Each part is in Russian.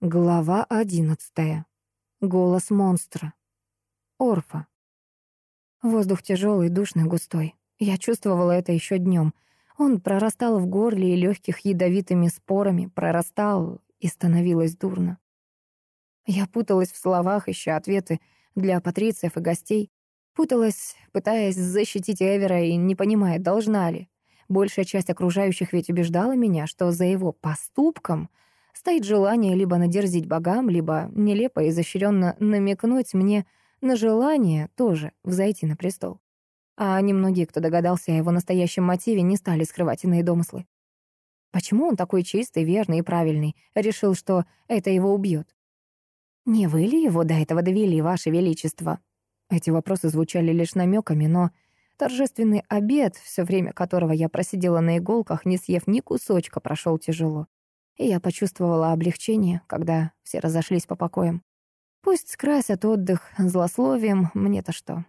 Глава одиннадцатая. Голос монстра. Орфа. Воздух тяжелый, душный, густой. Я чувствовала это еще днем. Он прорастал в горле и легких ядовитыми спорами, прорастал и становилось дурно. Я путалась в словах, ища ответы для патрициев и гостей. Путалась, пытаясь защитить Эвера и не понимая, должна ли. Большая часть окружающих ведь убеждала меня, что за его поступком — Стоит желание либо надерзить богам, либо нелепо и изощренно намекнуть мне на желание тоже взойти на престол. А немногие, кто догадался о его настоящем мотиве, не стали скрывать иные домыслы. Почему он такой чистый, верный и правильный, решил, что это его убьет? «Не вы ли его до этого довели, ваше величество?» Эти вопросы звучали лишь намеками, но торжественный обед, все время которого я просидела на иголках, не съев ни кусочка, прошел тяжело и я почувствовала облегчение, когда все разошлись по покоям. Пусть скрасят отдых злословием, мне-то что.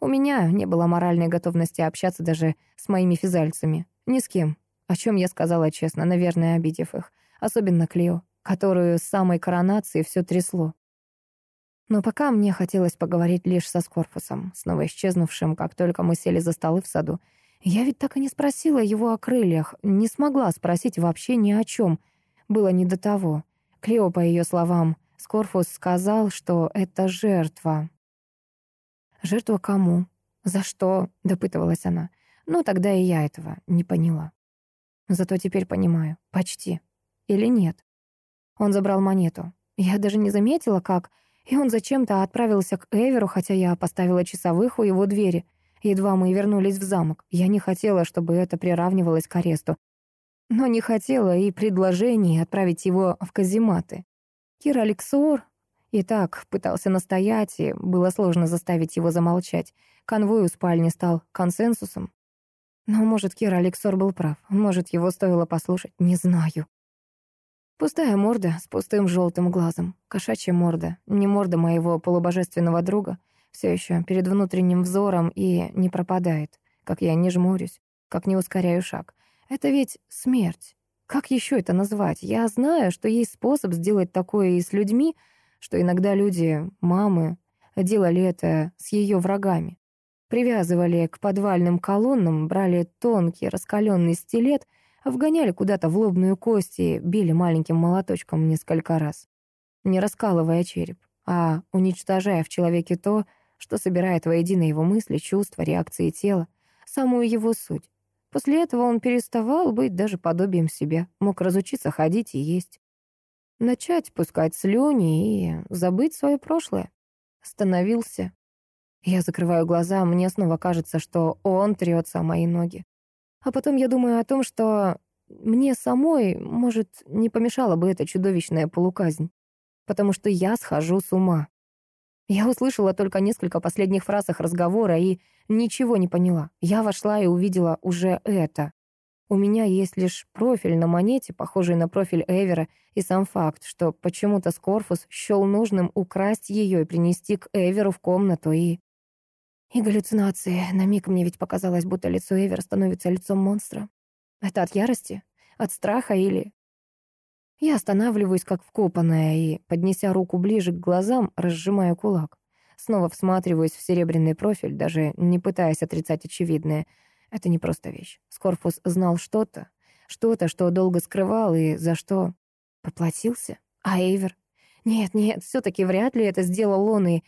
У меня не было моральной готовности общаться даже с моими физальцами. Ни с кем. О чем я сказала честно, наверное, обидев их. Особенно Клео, которую с самой коронации все трясло. Но пока мне хотелось поговорить лишь со Скорпусом, снова исчезнувшим, как только мы сели за столы в саду, я ведь так и не спросила его о крыльях, не смогла спросить вообще ни о чем. Было не до того. Клео, по ее словам, Скорфус сказал, что это жертва. «Жертва кому? За что?» — допытывалась она. Ну, тогда и я этого не поняла. Зато теперь понимаю. Почти. Или нет? Он забрал монету. Я даже не заметила, как... И он зачем-то отправился к Эверу, хотя я поставила часовых у его двери. Едва мы вернулись в замок, я не хотела, чтобы это приравнивалось к аресту. Но не хотела и предложений отправить его в казематы. Кир Алексор и так пытался настоять, и было сложно заставить его замолчать. Конвой у спальни стал консенсусом. Но, может, Кир Алексор был прав. Может, его стоило послушать. Не знаю. Пустая морда с пустым желтым глазом. Кошачья морда. Не морда моего полубожественного друга — все еще перед внутренним взором и не пропадает, как я не жмурюсь, как не ускоряю шаг. Это ведь смерть. Как еще это назвать? Я знаю, что есть способ сделать такое и с людьми, что иногда люди, мамы, делали это с ее врагами. Привязывали к подвальным колоннам, брали тонкий раскаленный стилет, вгоняли куда-то в лобную кость и били маленьким молоточком несколько раз, не раскалывая череп, а уничтожая в человеке то, что собирает воедино его мысли, чувства, реакции тела, самую его суть. После этого он переставал быть даже подобием себя, мог разучиться ходить и есть. Начать пускать слюни и забыть свое прошлое. Становился. Я закрываю глаза, мне снова кажется, что он трется о мои ноги. А потом я думаю о том, что мне самой, может, не помешала бы эта чудовищная полуказнь. Потому что я схожу с ума. Я услышала только несколько последних фраз их разговора и ничего не поняла. Я вошла и увидела уже это. У меня есть лишь профиль на монете, похожий на профиль Эвера, и сам факт, что почему-то Скорфус счел нужным украсть ее и принести к Эверу в комнату, и... И галлюцинации. На миг мне ведь показалось, будто лицо Эвера становится лицом монстра. Это от ярости? От страха или... Я останавливаюсь, как вкопанная, и, поднеся руку ближе к глазам, разжимаю кулак. Снова всматриваюсь в серебряный профиль, даже не пытаясь отрицать очевидное. Это не просто вещь. Скорфус знал что-то, что-то, что долго скрывал и за что поплатился. А Эйвер? Нет, нет, все таки вряд ли это сделал он, и,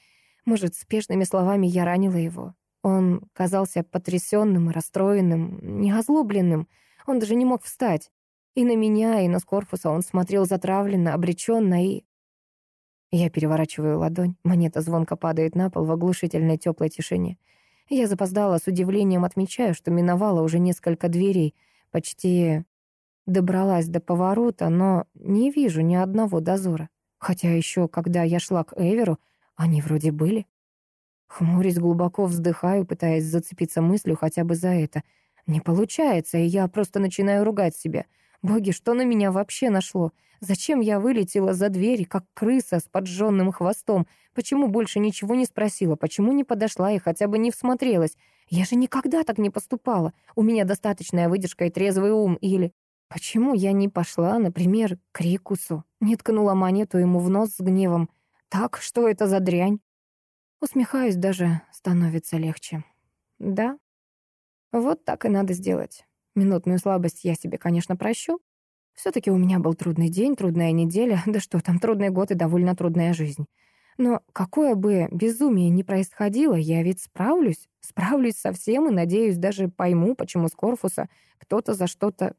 может, спешными словами я ранила его. Он казался потрясенным и расстроенным, не озлобленным. Он даже не мог встать. И на меня, и на Скорфуса он смотрел затравленно, обреченно и... Я переворачиваю ладонь, монета звонко падает на пол в оглушительной теплой тишине. Я запоздала, с удивлением отмечаю, что миновала уже несколько дверей, почти добралась до поворота, но не вижу ни одного дозора. Хотя еще, когда я шла к Эверу, они вроде были. Хмурясь, глубоко вздыхаю, пытаясь зацепиться мыслью хотя бы за это. Не получается, и я просто начинаю ругать себя — Боги, что на меня вообще нашло? Зачем я вылетела за дверь, как крыса с поджженным хвостом? Почему больше ничего не спросила? Почему не подошла и хотя бы не всмотрелась? Я же никогда так не поступала. У меня достаточная выдержка и трезвый ум. Или... Почему я не пошла, например, к Рикусу, не ткнула монету ему в нос с гневом? Так, что это за дрянь? Усмехаюсь, даже становится легче. Да, вот так и надо сделать. Минутную слабость я себе, конечно, прощу. все таки у меня был трудный день, трудная неделя, да что там, трудный год и довольно трудная жизнь. Но какое бы безумие ни происходило, я ведь справлюсь, справлюсь со всем и, надеюсь, даже пойму, почему с Корфуса кто-то за что-то...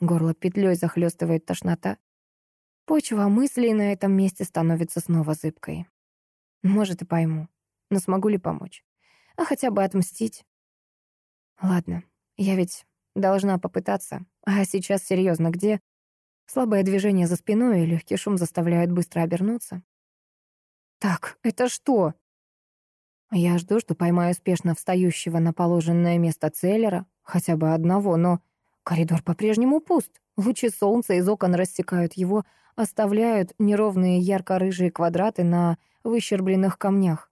Горло петлей захлестывает тошнота. Почва мыслей на этом месте становится снова зыбкой. Может, и пойму. Но смогу ли помочь? А хотя бы отмстить? Ладно, я ведь должна попытаться. А сейчас серьезно, где? Слабое движение за спиной и легкий шум заставляют быстро обернуться. Так, это что? Я жду, что поймаю спешно встающего на положенное место Целлера, хотя бы одного, но коридор по-прежнему пуст. Лучи солнца из окон рассекают его, оставляют неровные ярко-рыжие квадраты на выщербленных камнях.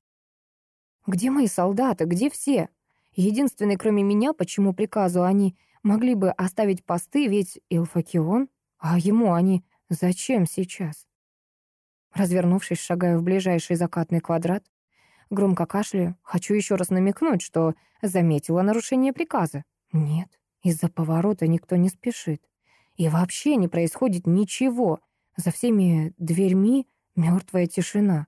Где мои солдаты? Где все? Единственный, кроме меня, почему приказу они могли бы оставить посты, ведь Илфакион, а ему они зачем сейчас? Развернувшись, шагаю в ближайший закатный квадрат. Громко кашляю. Хочу еще раз намекнуть, что заметила нарушение приказа. Нет, из-за поворота никто не спешит. И вообще не происходит ничего. За всеми дверьми мертвая тишина.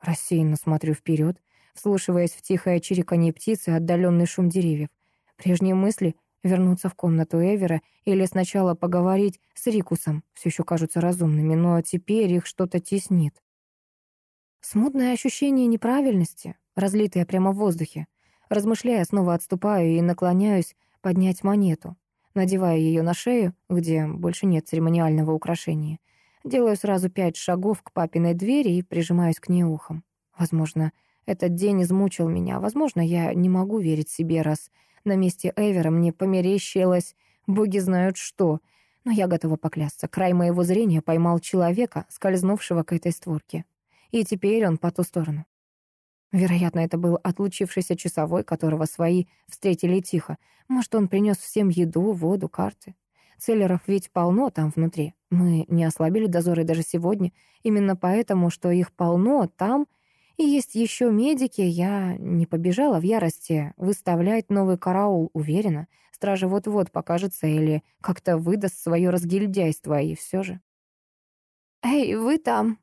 Рассеянно смотрю вперед, вслушиваясь в тихое чириканье птицы отдаленный шум деревьев. Прежние мысли — вернуться в комнату Эвера или сначала поговорить с Рикусом — все еще кажутся разумными, но теперь их что-то теснит. Смутное ощущение неправильности, разлитое прямо в воздухе. Размышляя, снова отступаю и наклоняюсь поднять монету. Надеваю ее на шею, где больше нет церемониального украшения. Делаю сразу пять шагов к папиной двери и прижимаюсь к ней ухом. Возможно, этот день измучил меня. Возможно, я не могу верить себе, раз на месте Эвера мне померещилось боги знают что. Но я готова поклясться. Край моего зрения поймал человека, скользнувшего к этой створке. И теперь он по ту сторону. Вероятно, это был отлучившийся часовой, которого свои встретили тихо. Может, он принес всем еду, воду, карты. Целлеров ведь полно там внутри. Мы не ослабили дозоры даже сегодня. Именно поэтому, что их полно там, и есть еще медики, я не побежала в ярости выставлять новый караул, уверена. Стража вот-вот покажется или как-то выдаст свое разгильдяйство, и все же. «Эй, вы там!»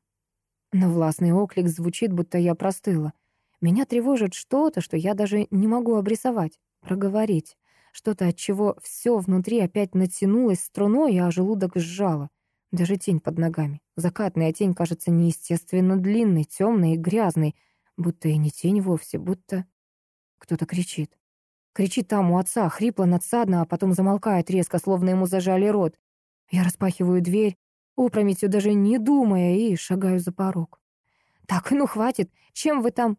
Но властный оклик звучит, будто я простыла. Меня тревожит что-то, что я даже не могу обрисовать, проговорить. Что-то, от чего все внутри опять натянулось струной, а желудок сжало. Даже тень под ногами. Закатная тень кажется неестественно длинной, темной и грязной. Будто и не тень вовсе, будто... Кто-то кричит. Кричит там у отца, хрипло, надсадно, а потом замолкает резко, словно ему зажали рот. Я распахиваю дверь, опрометью даже не думая, и шагаю за порог. «Так, ну хватит, чем вы там...»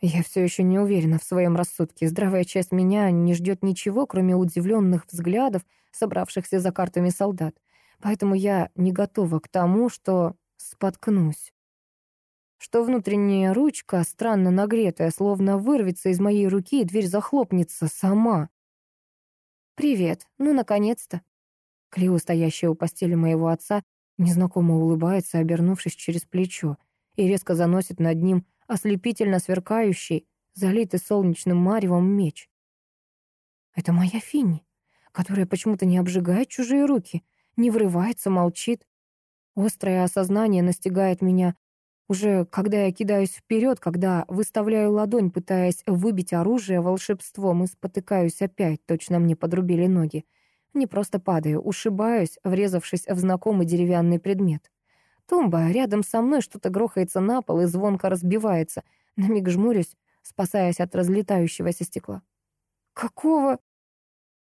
Я все еще не уверена в своем рассудке. Здравая часть меня не ждет ничего, кроме удивленных взглядов, собравшихся за картами солдат. Поэтому я не готова к тому, что споткнусь. Что внутренняя ручка, странно нагретая, словно вырвется из моей руки, и дверь захлопнется сама. «Привет, ну, наконец-то!» Клео, стоящая у постели моего отца, незнакомо улыбается, обернувшись через плечо, и резко заносит над ним ослепительно сверкающий, залитый солнечным маревом меч. Это моя Финни, которая почему-то не обжигает чужие руки, не врывается, молчит. Острое осознание настигает меня уже когда я кидаюсь вперед, когда выставляю ладонь, пытаясь выбить оружие волшебством, и спотыкаюсь опять, точно мне подрубили ноги. Не просто падаю, ушибаюсь, врезавшись в знакомый деревянный предмет. Тумба рядом со мной что-то грохается на пол и звонко разбивается. На миг жмурюсь, спасаясь от разлетающегося стекла. «Какого?»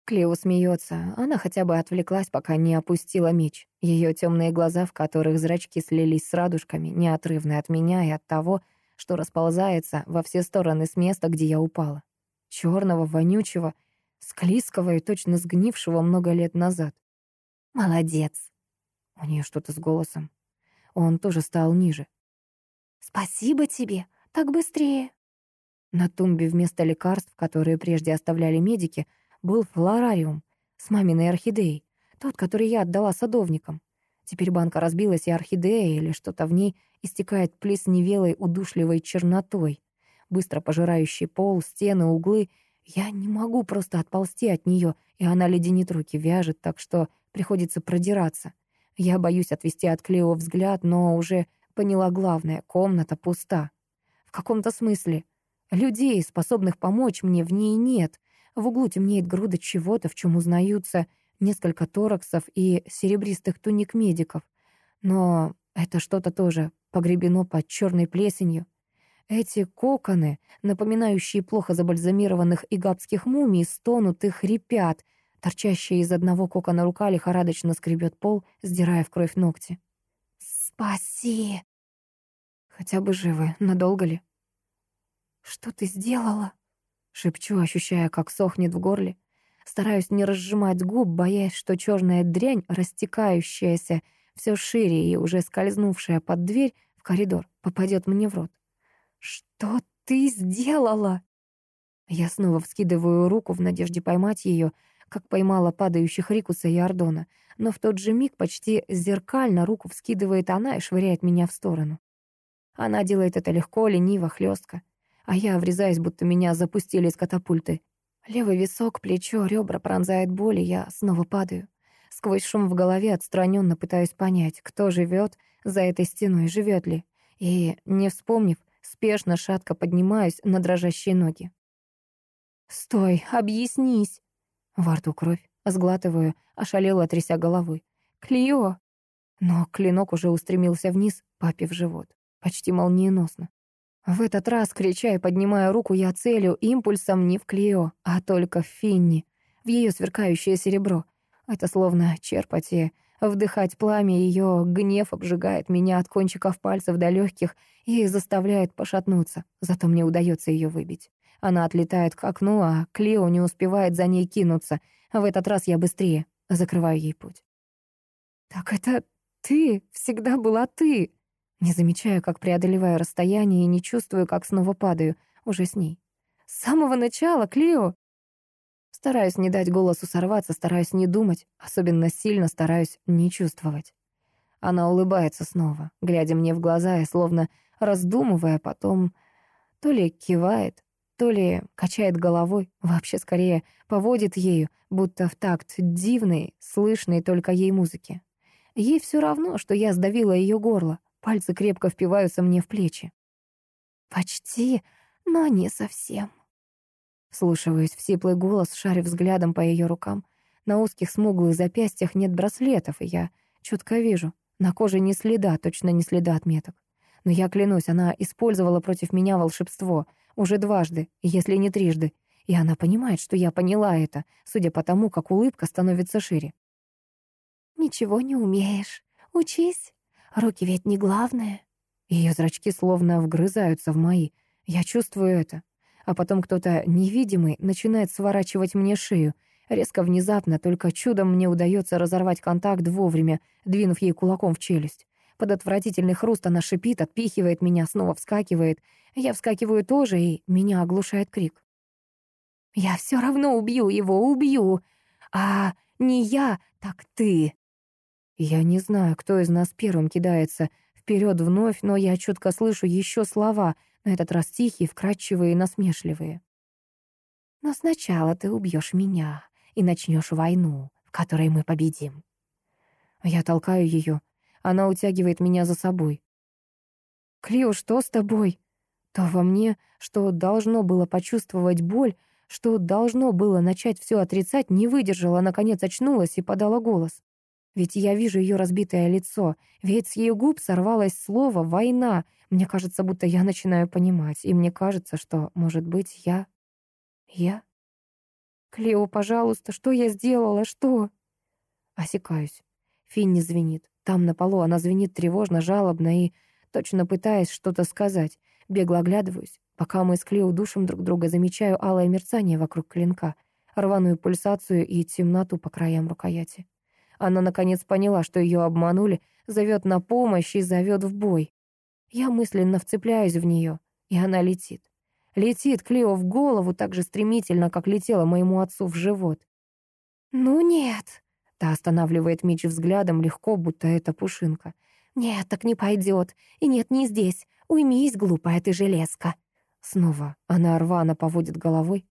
Клео смеется. Она хотя бы отвлеклась, пока не опустила меч. Ее темные глаза, в которых зрачки слились с радужками, неотрывны от меня и от того, что расползается во все стороны с места, где я упала. Черного, вонючего, склизкого и точно сгнившего много лет назад. «Молодец!» У нее что-то с голосом. Он тоже стал ниже. «Спасибо тебе, так быстрее». На тумбе вместо лекарств, которые прежде оставляли медики, был флорариум. с маминой орхидеей, тот, который я отдала садовникам. Теперь банка разбилась, и орхидея или что-то в ней истекает плесневелой удушливой чернотой, быстро пожирающей пол, стены, углы. Я не могу просто отползти от нее, и она леденит руки, вяжет, так что приходится продираться. Я боюсь отвести от Клео взгляд, но уже поняла главное — комната пуста. В каком-то смысле. Людей, способных помочь мне, в ней нет. В углу темнеет груда чего-то, в чем узнаются несколько тораксов и серебристых туник медиков. Но это что-то тоже погребено под черной плесенью. Эти коконы, напоминающие плохо забальзамированных игапских мумий, стонут и хрипят. Торчащая из одного кокона рука лихорадочно скребет пол, сдирая в кровь ногти. «Спаси!» Хотя бы живы, надолго ли? «Что ты сделала?» Шепчу, ощущая, как сохнет в горле. Стараюсь не разжимать губ, боясь, что черная дрянь, растекающаяся все шире и уже скользнувшая под дверь в коридор, попадет мне в рот. «Что ты сделала?» Я снова вскидываю руку в надежде поймать ее, как поймала падающих Рикуса и Ордона, но в тот же миг почти зеркально руку вскидывает она и швыряет меня в сторону. Она делает это легко, лениво, хлестко а я врезаюсь, будто меня запустили из катапульты. Левый висок, плечо, ребра пронзает боль, и я снова падаю. Сквозь шум в голове отстраненно пытаюсь понять, кто живет за этой стеной, живет ли. И, не вспомнив, спешно, шатко поднимаюсь на дрожащие ноги. «Стой, объяснись!» Во рту кровь, сглатываю, ошалела, тряся головой. «Клео!» Но клинок уже устремился вниз, папе в живот. Почти молниеносно. В этот раз, крича и поднимая руку, я целю импульсом не в Клео, а только в Финни, в ее сверкающее серебро. Это словно черпать и вдыхать пламя, ее гнев обжигает меня от кончиков пальцев до легких и заставляет пошатнуться. Зато мне удается ее выбить. Она отлетает к окну, а Клео не успевает за ней кинуться. В этот раз я быстрее закрываю ей путь. «Так это ты, всегда была ты!» Не замечаю, как преодолеваю расстояние, и не чувствую, как снова падаю, уже с ней. С самого начала, Клео! Стараюсь не дать голосу сорваться, стараюсь не думать, особенно сильно стараюсь не чувствовать. Она улыбается снова, глядя мне в глаза и словно раздумывая, потом то ли кивает, то ли качает головой, вообще скорее поводит ею, будто в такт дивной, слышной только ей музыки. Ей все равно, что я сдавила ее горло, Пальцы крепко впиваются мне в плечи. «Почти, но не совсем». Слушаюсь в сиплый голос, шарю взглядом по ее рукам. На узких смуглых запястьях нет браслетов, и я четко вижу. На коже ни следа, точно не следа отметок. Но я клянусь, она использовала против меня волшебство. Уже дважды, если не трижды. И она понимает, что я поняла это, судя по тому, как улыбка становится шире. «Ничего не умеешь. Учись». Руки ведь не главное. Ее зрачки словно вгрызаются в мои. Я чувствую это. А потом кто-то невидимый начинает сворачивать мне шею. Резко, внезапно, только чудом мне удается разорвать контакт вовремя, двинув ей кулаком в челюсть. Под отвратительный хруст она шипит, отпихивает меня, снова вскакивает. Я вскакиваю тоже, и меня оглушает крик. «Я все равно убью его, убью! А не я, так ты!» Я не знаю, кто из нас первым кидается вперед вновь, но я четко слышу еще слова, на этот раз тихие, вкрадчивые и насмешливые. Но сначала ты убьешь меня и начнешь войну, в которой мы победим. Я толкаю ее. Она утягивает меня за собой. «Клио, что с тобой?» То во мне, что должно было почувствовать боль, что должно было начать все отрицать, не выдержала, наконец очнулась и подала голос. Ведь я вижу ее разбитое лицо, ведь с ее губ сорвалось слово «война». Мне кажется, будто я начинаю понимать, и мне кажется, что, может быть, я... Я? Клео, пожалуйста, что я сделала, что? Осекаюсь. Финни звенит. Там на полу она звенит тревожно, жалобно и, точно пытаясь что-то сказать, бегло оглядываюсь. Пока мы с Клео душим друг друга, замечаю алое мерцание вокруг клинка, рваную пульсацию и темноту по краям рукояти. Она наконец поняла, что ее обманули, зовет на помощь и зовет в бой. Я мысленно вцепляюсь в нее, и она летит. Летит Клео в голову так же стремительно, как летела моему отцу в живот. «Ну нет!» Та останавливает Мич взглядом легко, будто это пушинка. «Нет, так не пойдет. И нет, не здесь. Уймись, глупая ты железка». Снова она рвано поводит головой.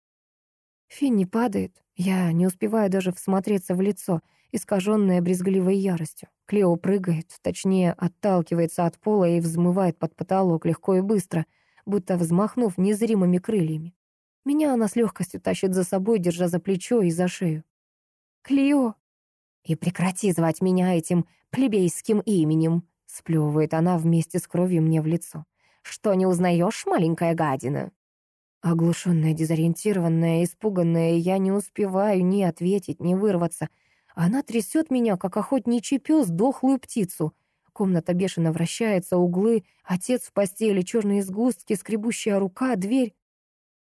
Финни падает. Я не успеваю даже всмотреться в лицо, искаженное брезгливой яростью. Клео прыгает, точнее, отталкивается от пола и взмывает под потолок легко и быстро, будто взмахнув незримыми крыльями. Меня она с легкостью тащит за собой, держа за плечо и за шею. «Клео!» «И прекрати звать меня этим плебейским именем!» Сплевывает она вместе с кровью мне в лицо. «Что, не узнаешь, маленькая гадина?» Оглушенная, дезориентированная, испуганная, я не успеваю ни ответить, ни вырваться. Она трясет меня, как охотничий пес, дохлую птицу. Комната бешено вращается, углы, отец в постели, черные сгустки, скребущая рука, дверь.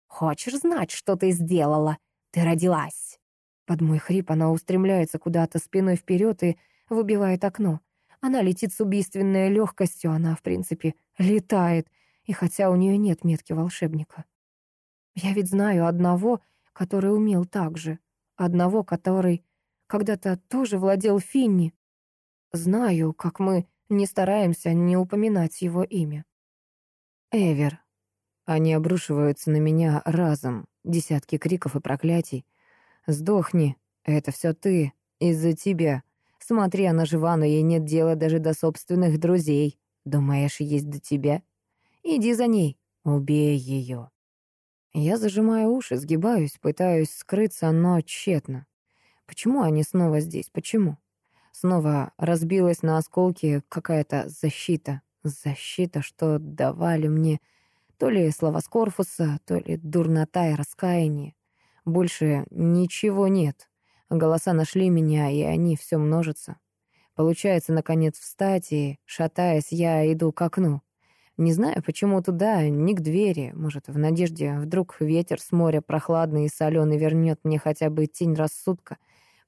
«Хочешь знать, что ты сделала? Ты родилась!» Под мой хрип она устремляется куда-то спиной вперед и выбивает окно. Она летит с убийственной легкостью, она, в принципе, летает, и хотя у нее нет метки волшебника. Я ведь знаю одного, который умел так же, одного, который когда-то тоже владел Финни. Знаю, как мы не стараемся не упоминать его имя. Эвер. Они обрушиваются на меня разом, десятки криков и проклятий. «Сдохни, это все ты, из-за тебя. Смотри, она жива, но ей нет дела даже до собственных друзей. Думаешь, есть до тебя? Иди за ней, убей ее». Я зажимаю уши, сгибаюсь, пытаюсь скрыться, но тщетно. Почему они снова здесь? Почему? Снова разбилась на осколки какая-то защита. Защита, что давали мне то ли слова Скорфуса, то ли дурнота и раскаяние. Больше ничего нет. Голоса нашли меня, и они все множатся. Получается, наконец, встать, и, шатаясь, я иду к окну. Не знаю, почему туда, не к двери. Может, в надежде, вдруг ветер с моря прохладный и соленый вернет мне хотя бы тень рассудка.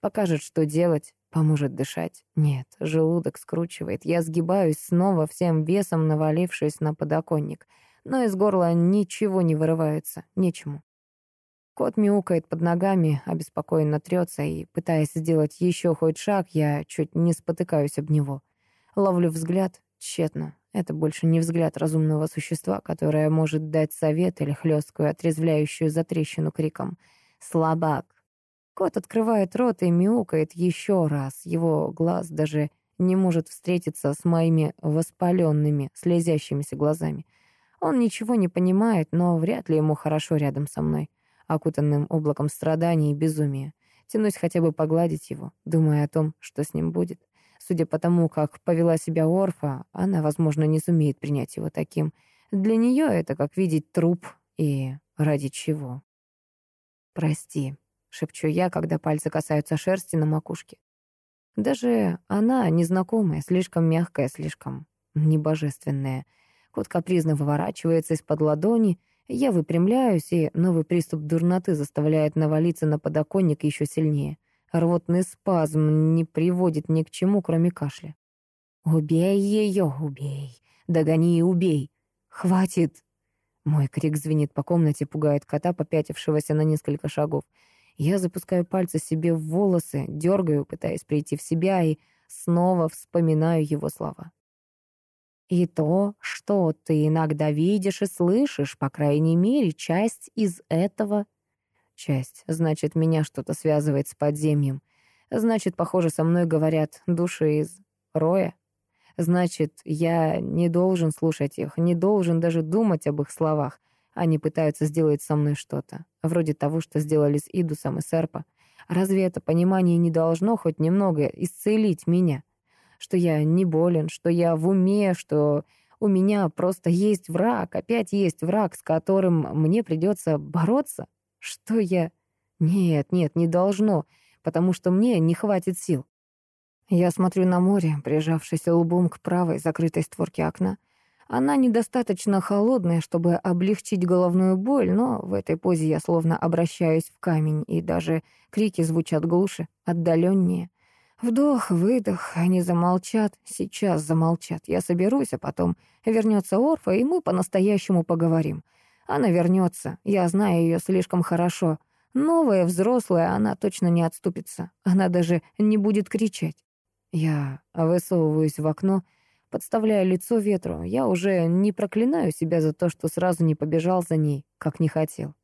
Покажет, что делать, поможет дышать. Нет, желудок скручивает. Я сгибаюсь снова всем весом, навалившись на подоконник. Но из горла ничего не вырывается, нечему. Кот мяукает под ногами, обеспокоенно трется, и, пытаясь сделать еще хоть шаг, я чуть не спотыкаюсь об него. Ловлю взгляд, тщетно. Это больше не взгляд разумного существа, которое может дать совет или хлесткую, отрезвляющую затрещину криком «Слабак!». Кот открывает рот и мяукает еще раз. Его глаз даже не может встретиться с моими воспаленными, слезящимися глазами. Он ничего не понимает, но вряд ли ему хорошо рядом со мной, окутанным облаком страданий и безумия. Тянусь хотя бы погладить его, думая о том, что с ним будет. Судя по тому, как повела себя Орфа, она, возможно, не сумеет принять его таким. Для нее это как видеть труп и ради чего. «Прости», — шепчу я, когда пальцы касаются шерсти на макушке. Даже она незнакомая, слишком мягкая, слишком небожественная. Кот капризно выворачивается из-под ладони, я выпрямляюсь, и новый приступ дурноты заставляет навалиться на подоконник еще сильнее. Рвотный спазм не приводит ни к чему, кроме кашля. «Убей ее, убей! Догони и убей! Хватит!» Мой крик звенит по комнате, пугает кота, попятившегося на несколько шагов. Я запускаю пальцы себе в волосы, дергаю, пытаясь прийти в себя, и снова вспоминаю его слова. «И то, что ты иногда видишь и слышишь, по крайней мере, часть из этого часть. Значит, меня что-то связывает с подземьем. Значит, похоже, со мной говорят души из роя. Значит, я не должен слушать их, не должен даже думать об их словах. Они пытаются сделать со мной что-то, вроде того, что сделали с Идусом и Серпа. Разве это понимание не должно хоть немного исцелить меня? Что я не болен, что я в уме, что у меня просто есть враг, опять есть враг, с которым мне придется бороться? Что я... Нет, нет, не должно, потому что мне не хватит сил. Я смотрю на море, прижавшись лбом к правой закрытой створке окна. Она недостаточно холодная, чтобы облегчить головную боль, но в этой позе я словно обращаюсь в камень, и даже крики звучат глуше, отдаленнее. Вдох, выдох, они замолчат, сейчас замолчат. Я соберусь, а потом вернется Орфа, и мы по-настоящему поговорим. Она вернется. Я знаю ее слишком хорошо. Новая, взрослая, она точно не отступится. Она даже не будет кричать. Я высовываюсь в окно, подставляя лицо ветру. Я уже не проклинаю себя за то, что сразу не побежал за ней, как не хотел.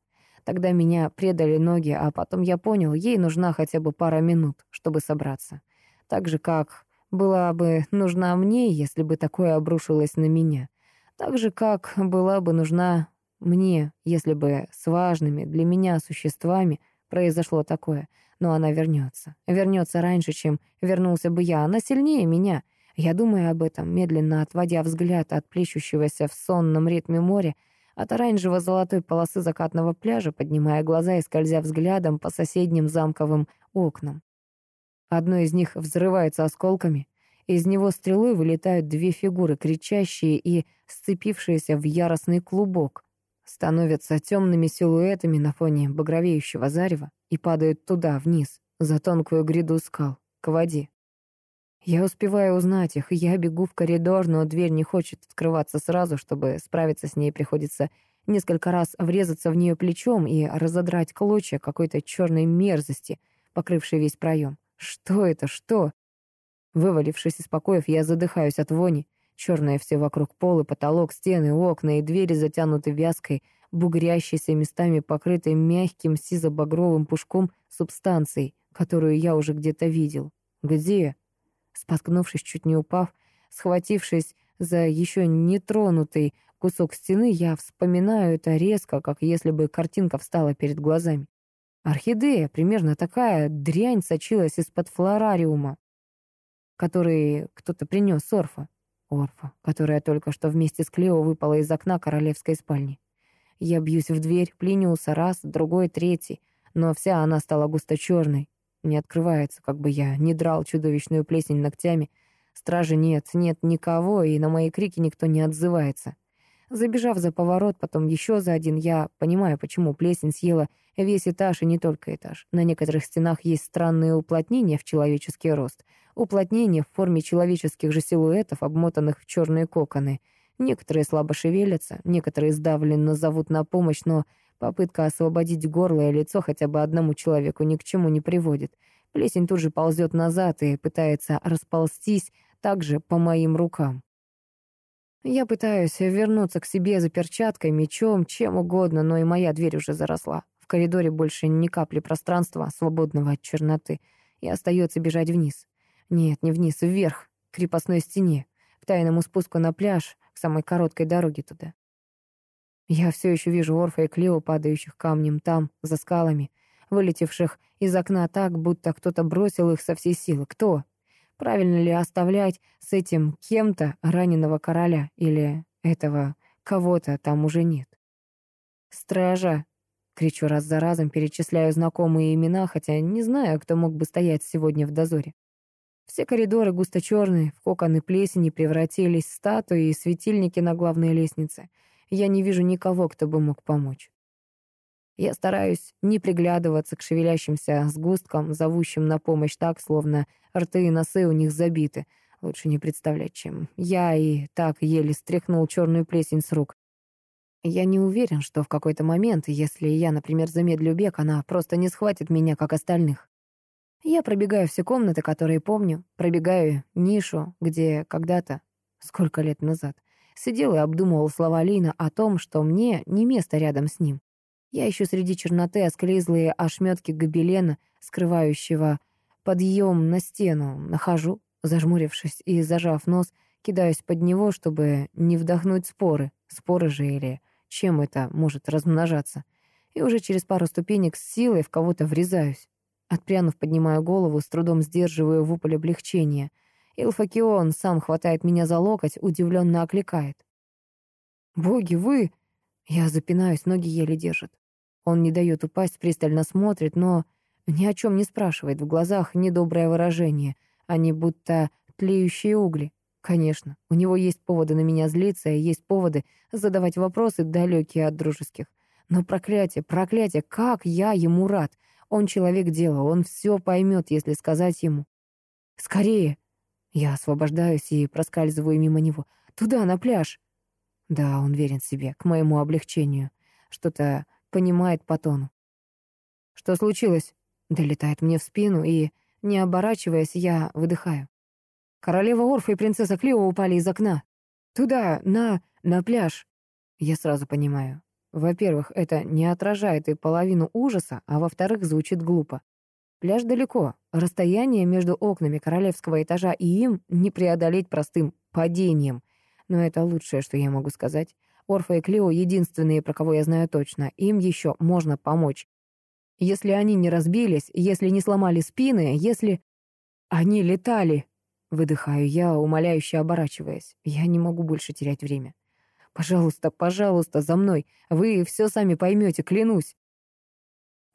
Тогда меня предали ноги, а потом я понял, ей нужна хотя бы пара минут, чтобы собраться. Так же, как была бы нужна мне, если бы такое обрушилось на меня. Так же, как была бы нужна мне, если бы с важными для меня существами произошло такое. Но она вернется. Вернется раньше, чем вернулся бы я. Она сильнее меня. Я думаю об этом, медленно отводя взгляд от плещущегося в сонном ритме моря, от оранжево-золотой полосы закатного пляжа, поднимая глаза и скользя взглядом по соседним замковым окнам. Одно из них взрывается осколками. Из него стрелой вылетают две фигуры, кричащие и сцепившиеся в яростный клубок. Становятся темными силуэтами на фоне багровеющего зарева и падают туда, вниз, за тонкую гряду скал, к воде. Я успеваю узнать их, я бегу в коридор, но дверь не хочет открываться сразу, чтобы справиться с ней, приходится несколько раз врезаться в нее плечом и разодрать клочья какой-то черной мерзости, покрывшей весь проем. Что это, что? Вывалившись из покоев, я задыхаюсь от вони. Черное все вокруг пол потолок, стены, окна и двери затянуты вязкой, бугрящейся местами покрытой мягким сизо-багровым пушком субстанцией, которую я уже где-то видел. Где? Споткнувшись, чуть не упав, схватившись за еще нетронутый кусок стены, я вспоминаю это резко, как если бы картинка встала перед глазами. Орхидея, примерно такая дрянь сочилась из-под флорариума, который кто-то принес Орфа. Орфа, которая только что вместе с Клео выпала из окна королевской спальни. Я бьюсь в дверь, Плиниуса раз, другой, третий, но вся она стала густо черной, не открывается, как бы я не драл чудовищную плесень ногтями. Стражи нет, нет никого, и на мои крики никто не отзывается. Забежав за поворот, потом еще за один, я понимаю, почему плесень съела весь этаж и не только этаж. На некоторых стенах есть странные уплотнения в человеческий рост. Уплотнения в форме человеческих же силуэтов, обмотанных в черные коконы. Некоторые слабо шевелятся, некоторые сдавленно зовут на помощь, но Попытка освободить горло и лицо хотя бы одному человеку ни к чему не приводит. Плесень тут же ползет назад и пытается расползтись также по моим рукам. Я пытаюсь вернуться к себе за перчаткой, мечом, чем угодно, но и моя дверь уже заросла. В коридоре больше ни капли пространства, свободного от черноты, и остается бежать вниз. Нет, не вниз, вверх, к крепостной стене, к тайному спуску на пляж, к самой короткой дороге туда. Я все еще вижу Орфа и Клео, падающих камнем там, за скалами, вылетевших из окна так, будто кто-то бросил их со всей силы. Кто? Правильно ли оставлять с этим кем-то раненого короля? Или этого кого-то там уже нет? «Стража!» — кричу раз за разом, перечисляю знакомые имена, хотя не знаю, кто мог бы стоять сегодня в дозоре. Все коридоры густо черные, в коконы плесени превратились статуи и светильники на главной лестнице — я не вижу никого, кто бы мог помочь. Я стараюсь не приглядываться к шевелящимся сгусткам, зовущим на помощь так, словно рты и носы у них забиты. Лучше не представлять, чем. Я и так еле стряхнул черную плесень с рук. Я не уверен, что в какой-то момент, если я, например, замедлю бег, она просто не схватит меня, как остальных. Я пробегаю все комнаты, которые помню, пробегаю нишу, где когда-то, сколько лет назад, Сидел и обдумывал слова Лина о том, что мне не место рядом с ним. Я ищу среди черноты осклизлые ошметки гобелена, скрывающего подъем на стену. Нахожу, зажмурившись и зажав нос, кидаюсь под него, чтобы не вдохнуть споры. Споры же или чем это может размножаться. И уже через пару ступенек с силой в кого-то врезаюсь. Отпрянув, поднимаю голову, с трудом сдерживаю вопль облегчения — Илфакион сам хватает меня за локоть, удивленно окликает. «Боги, вы...» Я запинаюсь, ноги еле держат. Он не дает упасть, пристально смотрит, но ни о чем не спрашивает. В глазах недоброе выражение. Они будто тлеющие угли. Конечно, у него есть поводы на меня злиться, и есть поводы задавать вопросы, далекие от дружеских. Но проклятие, проклятие, как я ему рад. Он человек дела, он все поймет, если сказать ему. «Скорее!» Я освобождаюсь и проскальзываю мимо него. Туда, на пляж. Да, он верен себе, к моему облегчению. Что-то понимает по тону. «Что случилось?» Долетает мне в спину, и, не оборачиваясь, я выдыхаю. Королева Орфа и принцесса Клио упали из окна. Туда, на... на пляж. Я сразу понимаю. Во-первых, это не отражает и половину ужаса, а во-вторых, звучит глупо. Пляж далеко. Расстояние между окнами королевского этажа и им не преодолеть простым падением. Но это лучшее, что я могу сказать. Орфа и Клио — единственные, про кого я знаю точно. Им еще можно помочь. Если они не разбились, если не сломали спины, если... Они летали. Выдыхаю я, умоляюще оборачиваясь. Я не могу больше терять время. Пожалуйста, пожалуйста, за мной. Вы все сами поймете, клянусь.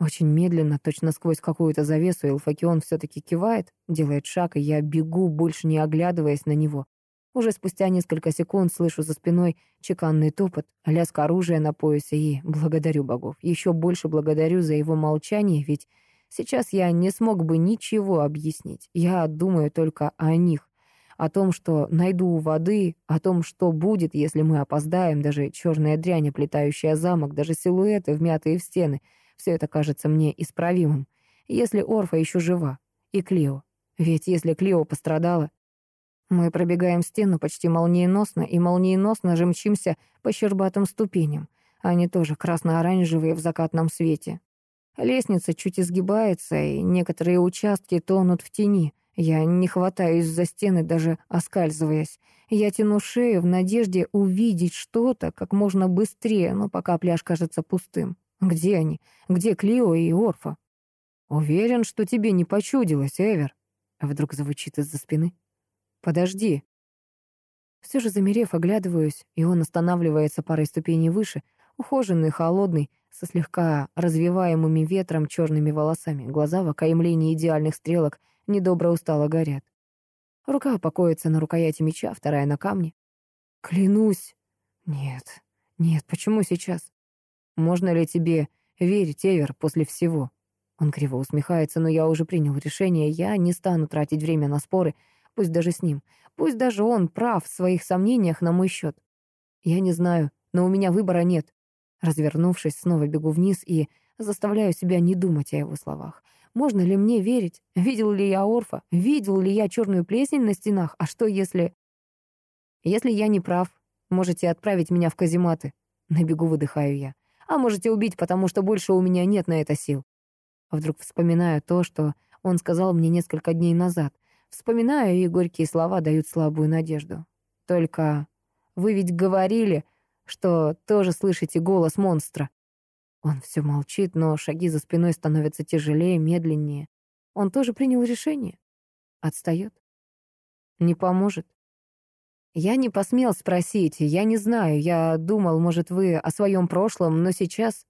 Очень медленно, точно сквозь какую-то завесу, Элфакион все-таки кивает, делает шаг, и я бегу, больше не оглядываясь на него. Уже спустя несколько секунд слышу за спиной чеканный топот, лязг оружия на поясе и благодарю богов. Еще больше благодарю за его молчание, ведь сейчас я не смог бы ничего объяснить. Я думаю только о них, о том, что найду у воды, о том, что будет, если мы опоздаем, даже черная дрянь, оплетающая замок, даже силуэты, вмятые в стены. Все это кажется мне исправимым. Если Орфа еще жива, и Клео. Ведь если Клео пострадала, мы пробегаем стену почти молниеносно и молниеносно же мчимся по щербатым ступеням. Они тоже красно-оранжевые в закатном свете. Лестница чуть изгибается, и некоторые участки тонут в тени. Я не хватаюсь за стены, даже оскальзываясь. Я тяну шею в надежде увидеть что-то как можно быстрее, но пока пляж кажется пустым. Где они? Где Клио и Орфа? «Уверен, что тебе не почудилось, Эвер», — вдруг звучит из-за спины. «Подожди». Все же замерев, оглядываюсь, и он останавливается парой ступеней выше, ухоженный, холодный, со слегка развиваемыми ветром черными волосами. Глаза в окаймлении идеальных стрелок недобро устало горят. Рука покоится на рукояти меча, вторая на камне. Клянусь. Нет, нет, почему сейчас? Можно ли тебе верить, Эвер, после всего? Он криво усмехается, но я уже принял решение, я не стану тратить время на споры, пусть даже с ним. Пусть даже он прав в своих сомнениях на мой счет. Я не знаю, но у меня выбора нет. Развернувшись, снова бегу вниз и заставляю себя не думать о его словах. Можно ли мне верить? Видел ли я Орфа? Видел ли я черную плесень на стенах? А что если... Если я не прав, можете отправить меня в казематы. На бегу выдыхаю я. А можете убить, потому что больше у меня нет на это сил. Вдруг вспоминаю то, что он сказал мне несколько дней назад. Вспоминаю, и горькие слова дают слабую надежду. Только вы ведь говорили, что тоже слышите голос монстра. Он все молчит, но шаги за спиной становятся тяжелее, медленнее. Он тоже принял решение. Отстает. Не поможет. Я не посмел спросить, я не знаю, я думал, может, вы о своем прошлом, но сейчас...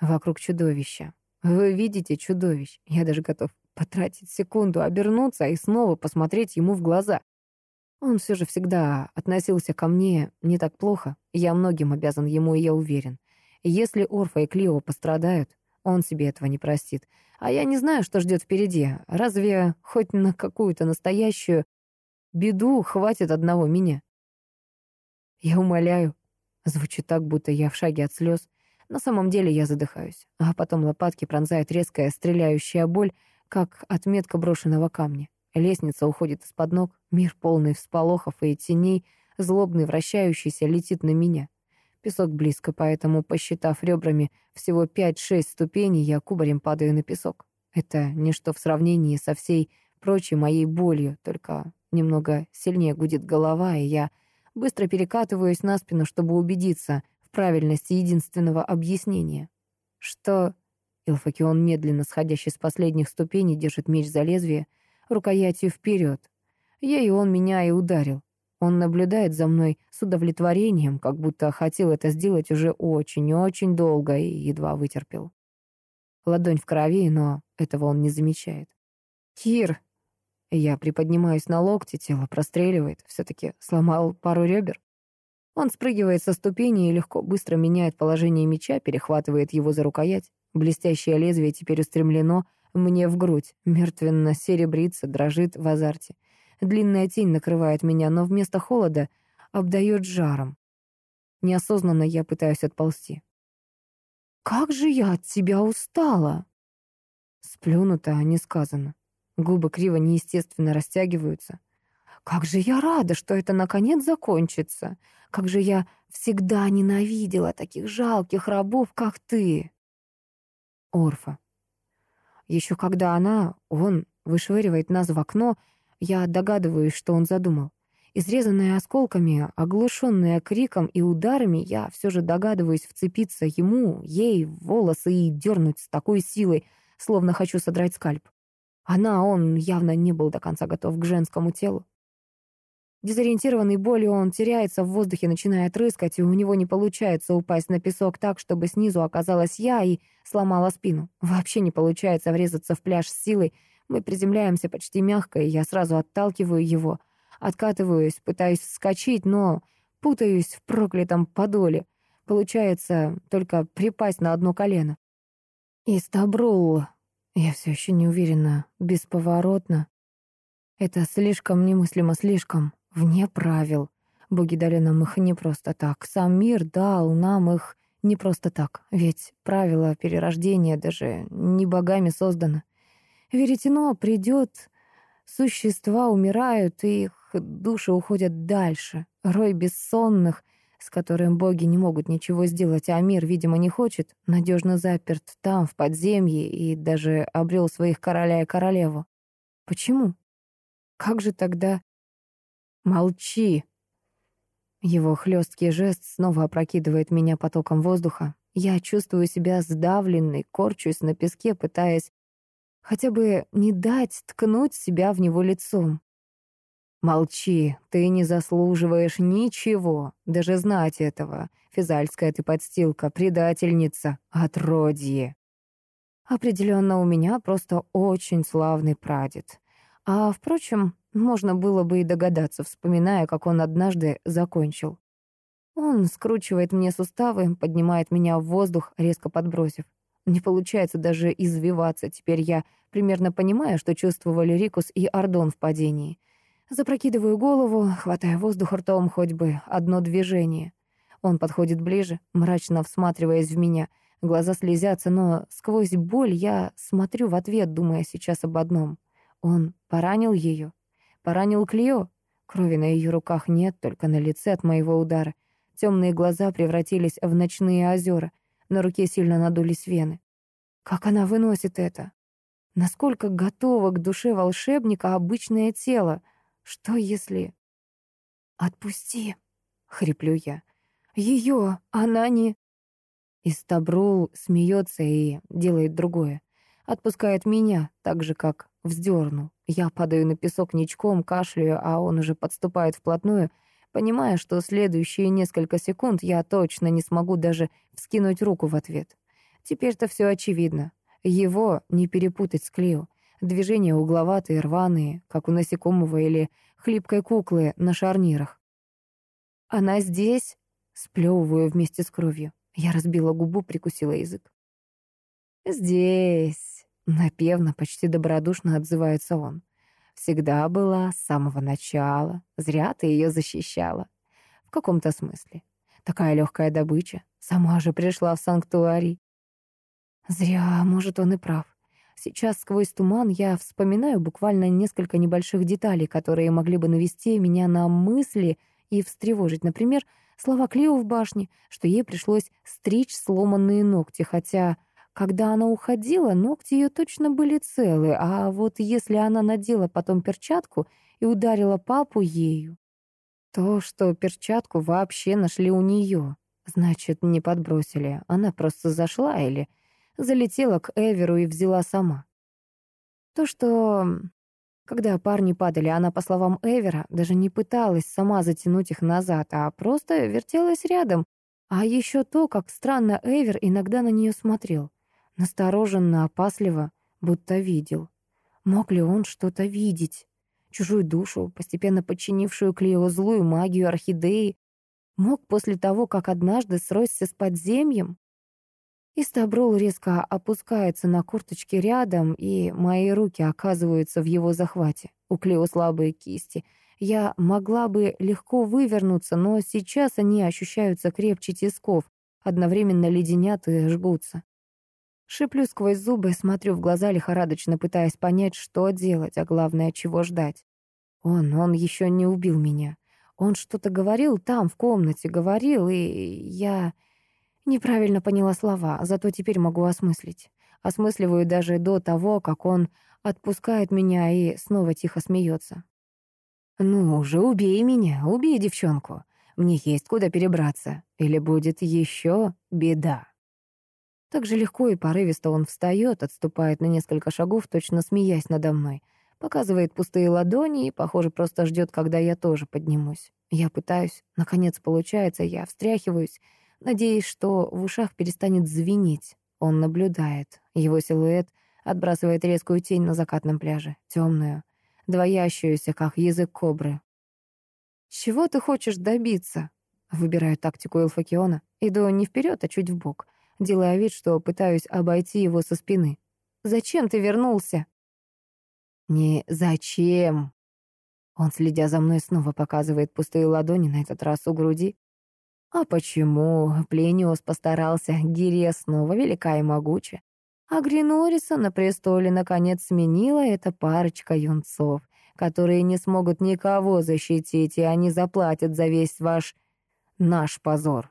Вокруг чудовища. Вы видите чудовищ. Я даже готов потратить секунду, обернуться и снова посмотреть ему в глаза. Он все же всегда относился ко мне не так плохо. Я многим обязан ему, и я уверен. Если Орфа и Клио пострадают, он себе этого не простит. А я не знаю, что ждет впереди. Разве хоть на какую-то настоящую беду хватит одного меня? Я умоляю. Звучит так, будто я в шаге от слез. На самом деле я задыхаюсь. А потом лопатки пронзает резкая стреляющая боль, как отметка брошенного камня. Лестница уходит из-под ног, мир полный всполохов и теней, злобный, вращающийся, летит на меня. Песок близко, поэтому, посчитав ребрами всего пять-шесть ступеней, я кубарем падаю на песок. Это ничто в сравнении со всей прочей моей болью, только немного сильнее гудит голова, и я быстро перекатываюсь на спину, чтобы убедиться в правильности единственного объяснения. Что... Илфакион, медленно сходящий с последних ступеней, держит меч за лезвие — рукоятью вперед. Ею он меня и ударил. Он наблюдает за мной с удовлетворением, как будто хотел это сделать уже очень-очень долго и едва вытерпел. Ладонь в крови, но этого он не замечает. «Кир!» Я приподнимаюсь на локте, тело простреливает, все-таки сломал пару ребер. Он спрыгивает со ступени и легко, быстро меняет положение меча, перехватывает его за рукоять. Блестящее лезвие теперь устремлено мне в грудь, мертвенно серебрится, дрожит в азарте. Длинная тень накрывает меня, но вместо холода обдает жаром. Неосознанно я пытаюсь отползти. Как же я от тебя устала!» Сплюнуто, а не сказано. Губы криво неестественно растягиваются. «Как же я рада, что это наконец закончится! Как же я всегда ненавидела таких жалких рабов, как ты!» Орфа. Еще когда она, он, вышвыривает нас в окно, я догадываюсь, что он задумал. Изрезанная осколками, оглушенная криком и ударами, я все же догадываюсь вцепиться ему, ей, в волосы и дернуть с такой силой, словно хочу содрать скальп. Она, он явно не был до конца готов к женскому телу. Дезориентированный болью он теряется в воздухе, начинает рыскать, и у него не получается упасть на песок так, чтобы снизу оказалась я и сломала спину. Вообще не получается врезаться в пляж с силой. Мы приземляемся почти мягко, и я сразу отталкиваю его. Откатываюсь, пытаюсь вскочить, но путаюсь в проклятом подоле. Получается только припасть на одно колено. Истабрул. Я все еще не уверена, бесповоротно. Это слишком немыслимо, слишком. Вне правил. Боги дали нам их не просто так. Сам мир дал нам их не просто так. Ведь правила перерождения даже не богами созданы. Веретено придет, существа умирают, и их души уходят дальше. Рой бессонных, с которым боги не могут ничего сделать, а мир, видимо, не хочет, надежно заперт там, в подземье, и даже обрел своих короля и королеву. Почему? Как же тогда «Молчи!» Его хлесткий жест снова опрокидывает меня потоком воздуха. Я чувствую себя сдавленной, корчусь на песке, пытаясь хотя бы не дать ткнуть себя в него лицом. «Молчи, ты не заслуживаешь ничего, даже знать этого. Физальская ты подстилка, предательница, отродье». Определенно у меня просто очень славный прадед. А, впрочем, можно было бы и догадаться, вспоминая, как он однажды закончил. Он скручивает мне суставы, поднимает меня в воздух, резко подбросив. Не получается даже извиваться. Теперь я примерно понимаю, что чувствовали Рикус и Ордон в падении. Запрокидываю голову, хватая воздух ртом хоть бы одно движение. Он подходит ближе, мрачно всматриваясь в меня. Глаза слезятся, но сквозь боль я смотрю в ответ, думая сейчас об одном. Он поранил ее. Поранил Клио. Крови на ее руках нет, только на лице от моего удара. Темные глаза превратились в ночные озера. На руке сильно надулись вены. Как она выносит это? Насколько готова к душе волшебника обычное тело? Что если... «Отпусти!» — хриплю я. «Ее! Она не...» Истабрул смеется и делает другое. Отпускает меня, так же, как вздернул. Я падаю на песок ничком, кашляю, а он уже подступает вплотную, понимая, что следующие несколько секунд я точно не смогу даже вскинуть руку в ответ. Теперь-то все очевидно. Его не перепутать с Клео. Движения угловатые, рваные, как у насекомого или хлипкой куклы на шарнирах. «Она здесь?» — сплевываю вместе с кровью. Я разбила губу, прикусила язык. «Здесь». Напевно, почти добродушно отзывается он. Всегда была, с самого начала. Зря ты ее защищала. В каком-то смысле. Такая легкая добыча. Сама же пришла в санктуарий. Зря, может, он и прав. Сейчас сквозь туман я вспоминаю буквально несколько небольших деталей, которые могли бы навести меня на мысли и встревожить. Например, слова Клео в башне, что ей пришлось стричь сломанные ногти, хотя когда она уходила, ногти ее точно были целы, а вот если она надела потом перчатку и ударила папу ею, то, что перчатку вообще нашли у нее, значит, не подбросили. Она просто зашла или залетела к Эверу и взяла сама. То, что когда парни падали, она, по словам Эвера, даже не пыталась сама затянуть их назад, а просто вертелась рядом. А еще то, как странно Эвер иногда на нее смотрел. Настороженно, опасливо, будто видел. Мог ли он что-то видеть? Чужую душу, постепенно подчинившую Клео злую магию орхидеи? Мог после того, как однажды сросся с подземьем? Истабрул резко опускается на курточке рядом, и мои руки оказываются в его захвате. У Клео слабые кисти. Я могла бы легко вывернуться, но сейчас они ощущаются крепче тисков, одновременно леденят и жгутся. Шиплю сквозь зубы, смотрю в глаза лихорадочно, пытаясь понять, что делать, а главное, чего ждать. Он, он еще не убил меня. Он что-то говорил там, в комнате, говорил, и я неправильно поняла слова, зато теперь могу осмыслить. Осмысливаю даже до того, как он отпускает меня и снова тихо смеется. «Ну уже убей меня, убей девчонку. Мне есть куда перебраться, или будет еще беда». Так же легко и порывисто он встает, отступает на несколько шагов, точно смеясь надо мной. Показывает пустые ладони и, похоже, просто ждет, когда я тоже поднимусь. Я пытаюсь, наконец получается, я встряхиваюсь, надеясь, что в ушах перестанет звенеть. Он наблюдает. Его силуэт отбрасывает резкую тень на закатном пляже, темную, двоящуюся, как язык кобры. «Чего ты хочешь добиться?» Выбираю тактику Элфакиона. Иду не вперед, а чуть вбок делая вид, что пытаюсь обойти его со спины. «Зачем ты вернулся?» «Не зачем?» Он, следя за мной, снова показывает пустые ладони, на этот раз у груди. «А почему?» Плениус постарался, Гирия снова велика и могуча. А Гринориса на престоле наконец сменила эта парочка юнцов, которые не смогут никого защитить, и они заплатят за весь ваш... наш позор.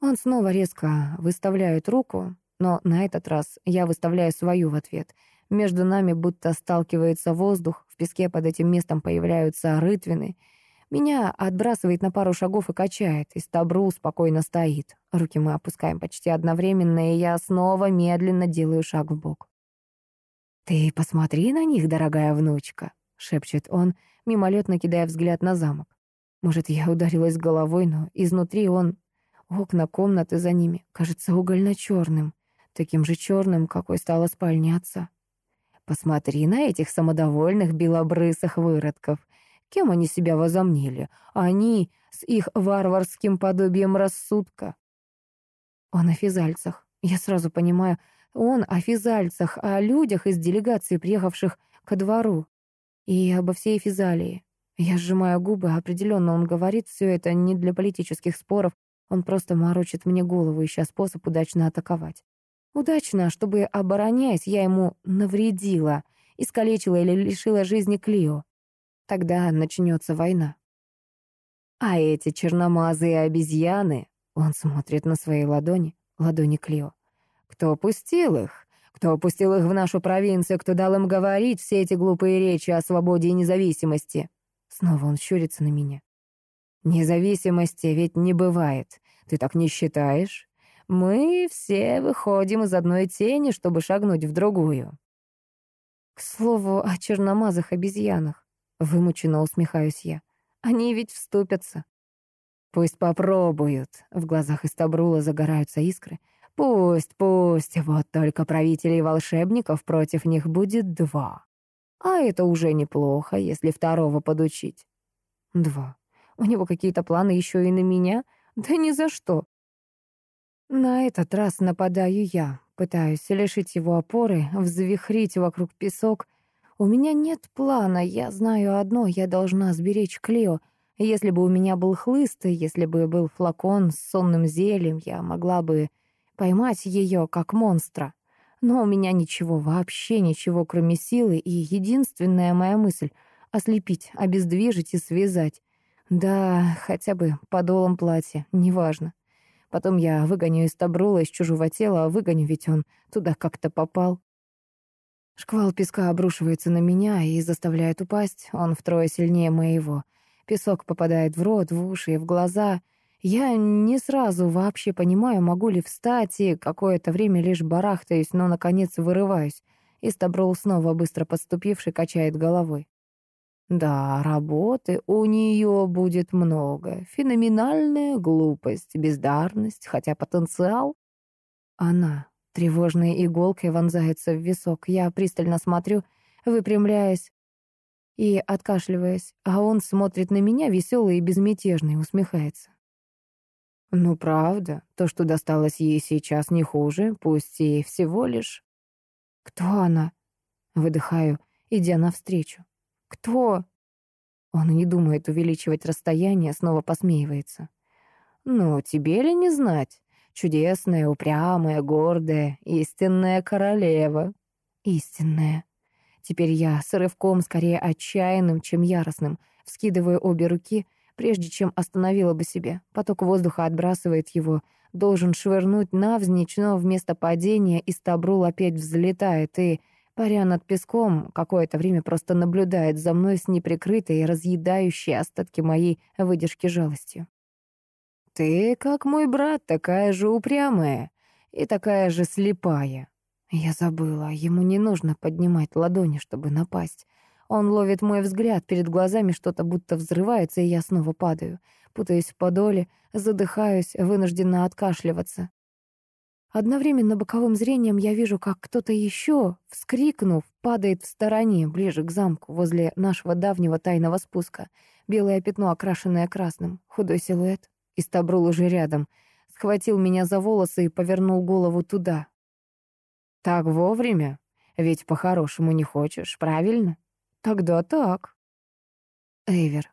Он снова резко выставляет руку, но на этот раз я выставляю свою в ответ. Между нами будто сталкивается воздух, в песке под этим местом появляются рытвины. Меня отбрасывает на пару шагов и качает, и стабру спокойно стоит. Руки мы опускаем почти одновременно, и я снова медленно делаю шаг в бок. «Ты посмотри на них, дорогая внучка», — шепчет он, мимолетно кидая взгляд на замок. Может, я ударилась головой, но изнутри он Окна комнаты за ними кажется угольно-черным, таким же черным, какой стала спальня отца. Посмотри на этих самодовольных белобрысых выродков. Кем они себя возомнили? Они с их варварским подобием рассудка. Он о физальцах. Я сразу понимаю, он о физальцах, о людях из делегации, приехавших ко двору. И обо всей физалии. Я сжимаю губы, определенно он говорит все это не для политических споров, он просто морочит мне голову, ища способ удачно атаковать. Удачно, чтобы, обороняясь, я ему навредила, искалечила или лишила жизни Клио. Тогда начнется война. А эти черномазые обезьяны, он смотрит на свои ладони, ладони Клио. Кто пустил их? Кто пустил их в нашу провинцию? Кто дал им говорить все эти глупые речи о свободе и независимости? Снова он щурится на меня. Независимости ведь не бывает. Ты так не считаешь? Мы все выходим из одной тени, чтобы шагнуть в другую. К слову о черномазых обезьянах, вымученно усмехаюсь я. Они ведь вступятся. Пусть попробуют. В глазах Истабрула загораются искры. Пусть, пусть. Вот только правителей волшебников против них будет два. А это уже неплохо, если второго подучить. Два. У него какие-то планы еще и на меня — да ни за что. На этот раз нападаю я, пытаюсь лишить его опоры, взвихрить вокруг песок. У меня нет плана, я знаю одно, я должна сберечь Клео. Если бы у меня был хлыст, если бы был флакон с сонным зельем, я могла бы поймать ее как монстра. Но у меня ничего, вообще ничего, кроме силы, и единственная моя мысль — ослепить, обездвижить и связать. Да, хотя бы подолом платья, неважно. Потом я выгоню из Табрула, из чужого тела, а выгоню, ведь он туда как-то попал. Шквал песка обрушивается на меня и заставляет упасть. Он втрое сильнее моего. Песок попадает в рот, в уши и в глаза. Я не сразу вообще понимаю, могу ли встать, и какое-то время лишь барахтаюсь, но, наконец, вырываюсь. Истабрул снова быстро подступивший качает головой. Да, работы у нее будет много. Феноменальная глупость, бездарность, хотя потенциал. Она тревожной иголкой вонзается в висок. Я пристально смотрю, выпрямляясь и откашливаясь, а он смотрит на меня веселый и безмятежный, усмехается. Ну, правда, то, что досталось ей сейчас, не хуже, пусть и всего лишь... Кто она? Выдыхаю, идя навстречу. «Кто?» Он не думает увеличивать расстояние, снова посмеивается. «Ну, тебе ли не знать? Чудесная, упрямая, гордая, истинная королева. Истинная. Теперь я с рывком скорее отчаянным, чем яростным, вскидываю обе руки, прежде чем остановила бы себя. Поток воздуха отбрасывает его, должен швырнуть навзничь, но вместо падения истабрул опять взлетает и, паря над песком, какое-то время просто наблюдает за мной с неприкрытой разъедающей остатки моей выдержки жалостью. «Ты, как мой брат, такая же упрямая и такая же слепая». Я забыла, ему не нужно поднимать ладони, чтобы напасть. Он ловит мой взгляд, перед глазами что-то будто взрывается, и я снова падаю. Путаюсь в подоле, задыхаюсь, вынуждена откашливаться. Одновременно боковым зрением я вижу, как кто-то еще, вскрикнув, падает в стороне, ближе к замку, возле нашего давнего тайного спуска. Белое пятно, окрашенное красным, худой силуэт. Истабрул уже рядом. Схватил меня за волосы и повернул голову туда. «Так вовремя? Ведь по-хорошему не хочешь, правильно?» «Тогда так». Эйвер.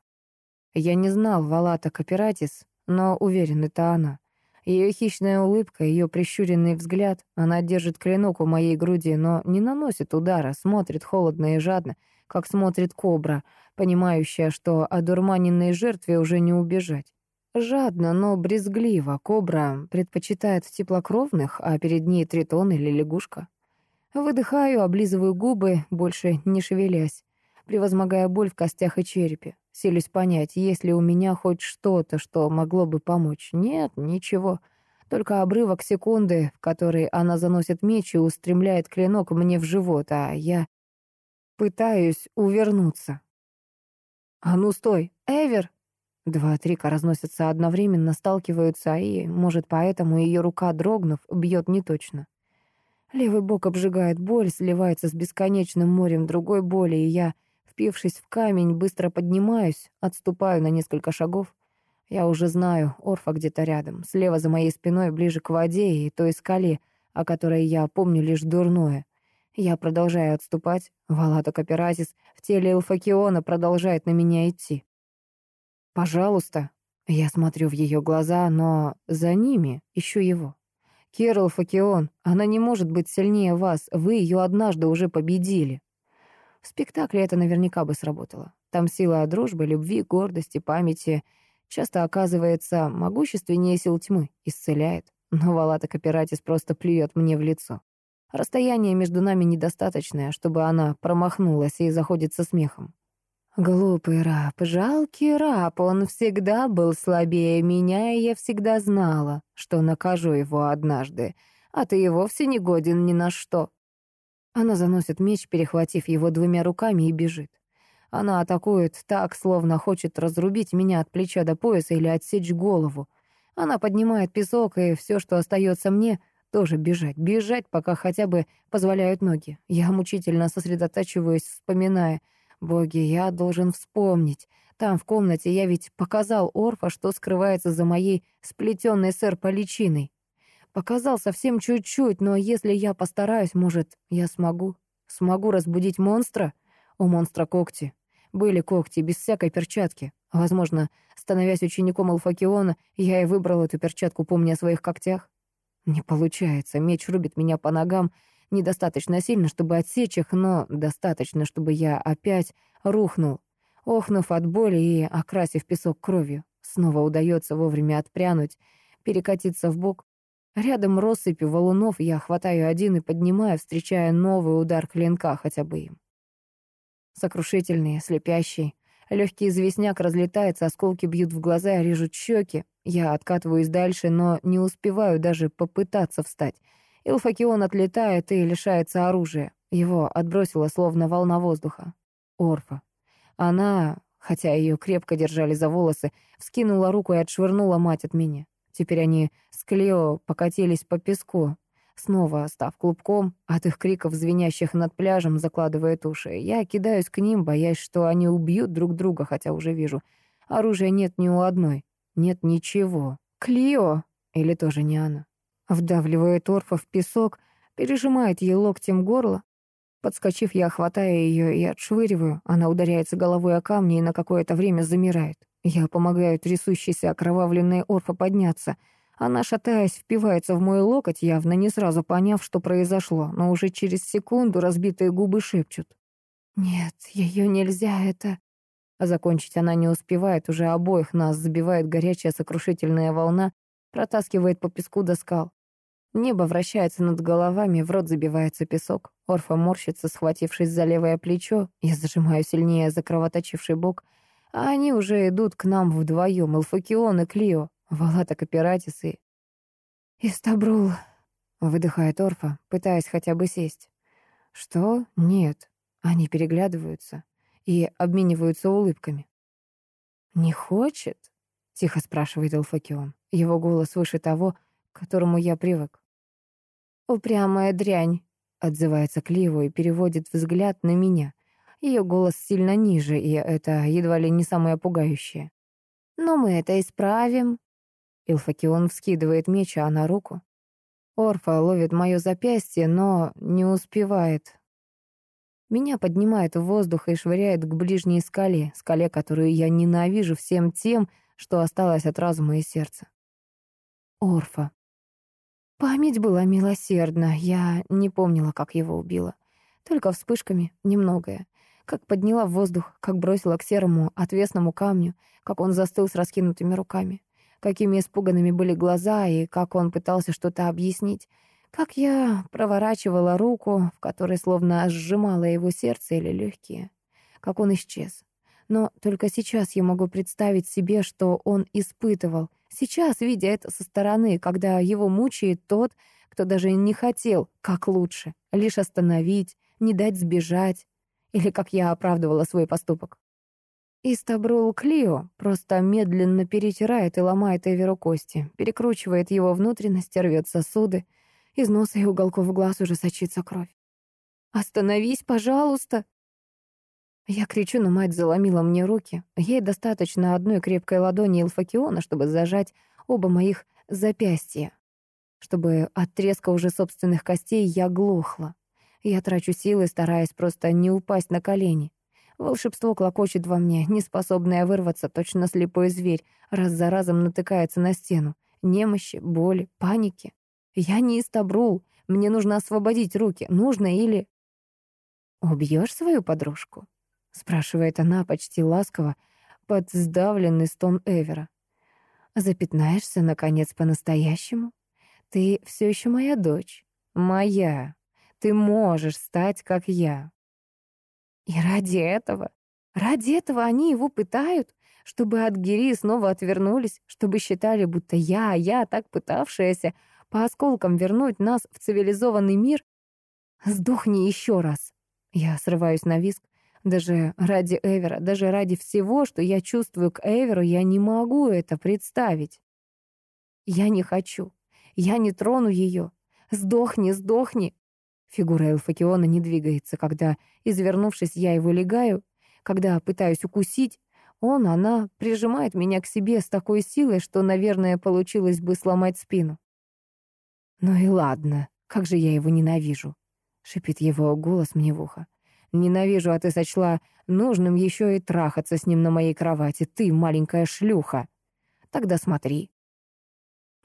Я не знал Валата Капиратис, но уверен, это она. Ее хищная улыбка, ее прищуренный взгляд. Она держит клинок у моей груди, но не наносит удара, смотрит холодно и жадно, как смотрит кобра, понимающая, что одурманенной жертве уже не убежать. Жадно, но брезгливо кобра предпочитает теплокровных, а перед ней тритон или лягушка. Выдыхаю, облизываю губы, больше не шевелясь, превозмогая боль в костях и черепе. Селюсь понять, есть ли у меня хоть что-то, что могло бы помочь. Нет, ничего. Только обрывок секунды, в которой она заносит меч и устремляет клинок мне в живот, а я пытаюсь увернуться. «А ну стой! Эвер!» Два трика разносятся одновременно, сталкиваются, и, может, поэтому ее рука, дрогнув, бьет неточно. Левый бок обжигает боль, сливается с бесконечным морем другой боли, и я, впившись в камень, быстро поднимаюсь, отступаю на несколько шагов. Я уже знаю, Орфа где-то рядом, слева за моей спиной, ближе к воде и той скале, о которой я помню лишь дурное. Я продолжаю отступать, Валата Каперазис в теле Элфакиона продолжает на меня идти. «Пожалуйста». Я смотрю в ее глаза, но за ними ищу его. «Керл Факион, она не может быть сильнее вас, вы ее однажды уже победили». В спектакле это наверняка бы сработало. Там сила дружбы, любви, гордости, памяти часто оказывается могущественнее сил тьмы, исцеляет. Но Валата Каператис просто плюет мне в лицо. Расстояние между нами недостаточное, чтобы она промахнулась и заходит со смехом. Глупый раб, жалкий раб, он всегда был слабее меня, и я всегда знала, что накажу его однажды, а ты и вовсе не годен ни на что. Она заносит меч, перехватив его двумя руками, и бежит. Она атакует так, словно хочет разрубить меня от плеча до пояса или отсечь голову. Она поднимает песок, и все, что остается мне, тоже бежать. Бежать, пока хотя бы позволяют ноги. Я мучительно сосредотачиваюсь, вспоминая — Боги, я должен вспомнить. Там, в комнате, я ведь показал Орфа, что скрывается за моей сплетенной сэр-поличиной. Показал совсем чуть-чуть, но если я постараюсь, может, я смогу. Смогу разбудить монстра? У монстра когти. Были когти, без всякой перчатки. Возможно, становясь учеником Алфакиона, я и выбрал эту перчатку, помня о своих когтях. Не получается, меч рубит меня по ногам, Недостаточно сильно, чтобы отсечь их, но достаточно, чтобы я опять рухнул, охнув от боли и окрасив песок кровью. Снова удается вовремя отпрянуть, перекатиться в бок. Рядом россыпью валунов я хватаю один и поднимаю, встречая новый удар клинка хотя бы им. Сокрушительный, слепящий. Легкий известняк разлетается, осколки бьют в глаза, режут щеки. Я откатываюсь дальше, но не успеваю даже попытаться встать. Илфакион отлетает и лишается оружия. Его отбросило словно волна воздуха. Орфа. Она, хотя ее крепко держали за волосы, вскинула руку и отшвырнула мать от меня. Теперь они с Клео покатились по песку, снова став клубком, от их криков, звенящих над пляжем, закладывает уши. Я кидаюсь к ним, боясь, что они убьют друг друга, хотя уже вижу. Оружия нет ни у одной. Нет ничего. Клио! Или тоже не она? Вдавливает Орфа в песок, пережимает ей локтем горло. Подскочив, я хватаю ее и отшвыриваю. Она ударяется головой о камни и на какое-то время замирает. Я помогаю трясущейся окровавленной Орфа подняться. Она, шатаясь, впивается в мой локоть, явно не сразу поняв, что произошло, но уже через секунду разбитые губы шепчут. «Нет, ее нельзя, это...» А закончить она не успевает, уже обоих нас забивает горячая сокрушительная волна, протаскивает по песку до скал. Небо вращается над головами, в рот забивается песок. Орфа морщится, схватившись за левое плечо. Я зажимаю сильнее закровоточивший бок. А они уже идут к нам вдвоем, Элфакион и Клио, Валата Капиратис и... «Истабрул», — выдыхает Орфа, пытаясь хотя бы сесть. «Что? Нет». Они переглядываются и обмениваются улыбками. «Не хочет?» — тихо спрашивает Элфакион. Его голос выше того, к которому я привык. «Упрямая дрянь», — отзывается Кливо и переводит взгляд на меня. Ее голос сильно ниже, и это едва ли не самое пугающее. «Но мы это исправим». Илфакион вскидывает меч, а на руку. Орфа ловит мое запястье, но не успевает. Меня поднимает в воздух и швыряет к ближней скале, скале, которую я ненавижу всем тем, что осталось от разума и сердца. Орфа. Память была милосердна, я не помнила, как его убила. Только вспышками, немногое. Как подняла в воздух, как бросила к серому отвесному камню, как он застыл с раскинутыми руками. Какими испуганными были глаза, и как он пытался что-то объяснить. Как я проворачивала руку, в которой словно сжимала его сердце или легкие. Как он исчез. Но только сейчас я могу представить себе, что он испытывал. Сейчас, видя это со стороны, когда его мучает тот, кто даже не хотел, как лучше, лишь остановить, не дать сбежать. Или как я оправдывала свой поступок. Истабрул Клио просто медленно перетирает и ломает Эверу кости, перекручивает его внутренности, рвет сосуды, из носа и уголков глаз уже сочится кровь. «Остановись, пожалуйста!» Я кричу, но мать заломила мне руки. Ей достаточно одной крепкой ладони Илфакиона, чтобы зажать оба моих запястья. Чтобы от треска уже собственных костей я глохла. Я трачу силы, стараясь просто не упасть на колени. Волшебство клокочет во мне, неспособное вырваться, точно слепой зверь, раз за разом натыкается на стену. Немощи, боли, паники. Я не истабрул. Мне нужно освободить руки. Нужно или... «Убьешь свою подружку?» — спрашивает она почти ласково, под сдавленный стон Эвера. «Запятнаешься, наконец, по-настоящему? Ты все еще моя дочь. Моя. Ты можешь стать, как я». И ради этого, ради этого они его пытают, чтобы от Гири снова отвернулись, чтобы считали, будто я, я, так пытавшаяся, по осколкам вернуть нас в цивилизованный мир? Сдохни еще раз. Я срываюсь на виск. Даже ради Эвера, даже ради всего, что я чувствую к Эверу, я не могу это представить. Я не хочу. Я не трону ее. Сдохни, сдохни. Фигура Элфакиона не двигается, когда, извернувшись, я его легаю, когда пытаюсь укусить, он, она прижимает меня к себе с такой силой, что, наверное, получилось бы сломать спину. «Ну и ладно, как же я его ненавижу!» — шипит его голос мне в ухо. «Ненавижу, а ты сочла нужным еще и трахаться с ним на моей кровати. Ты, маленькая шлюха! Тогда смотри!»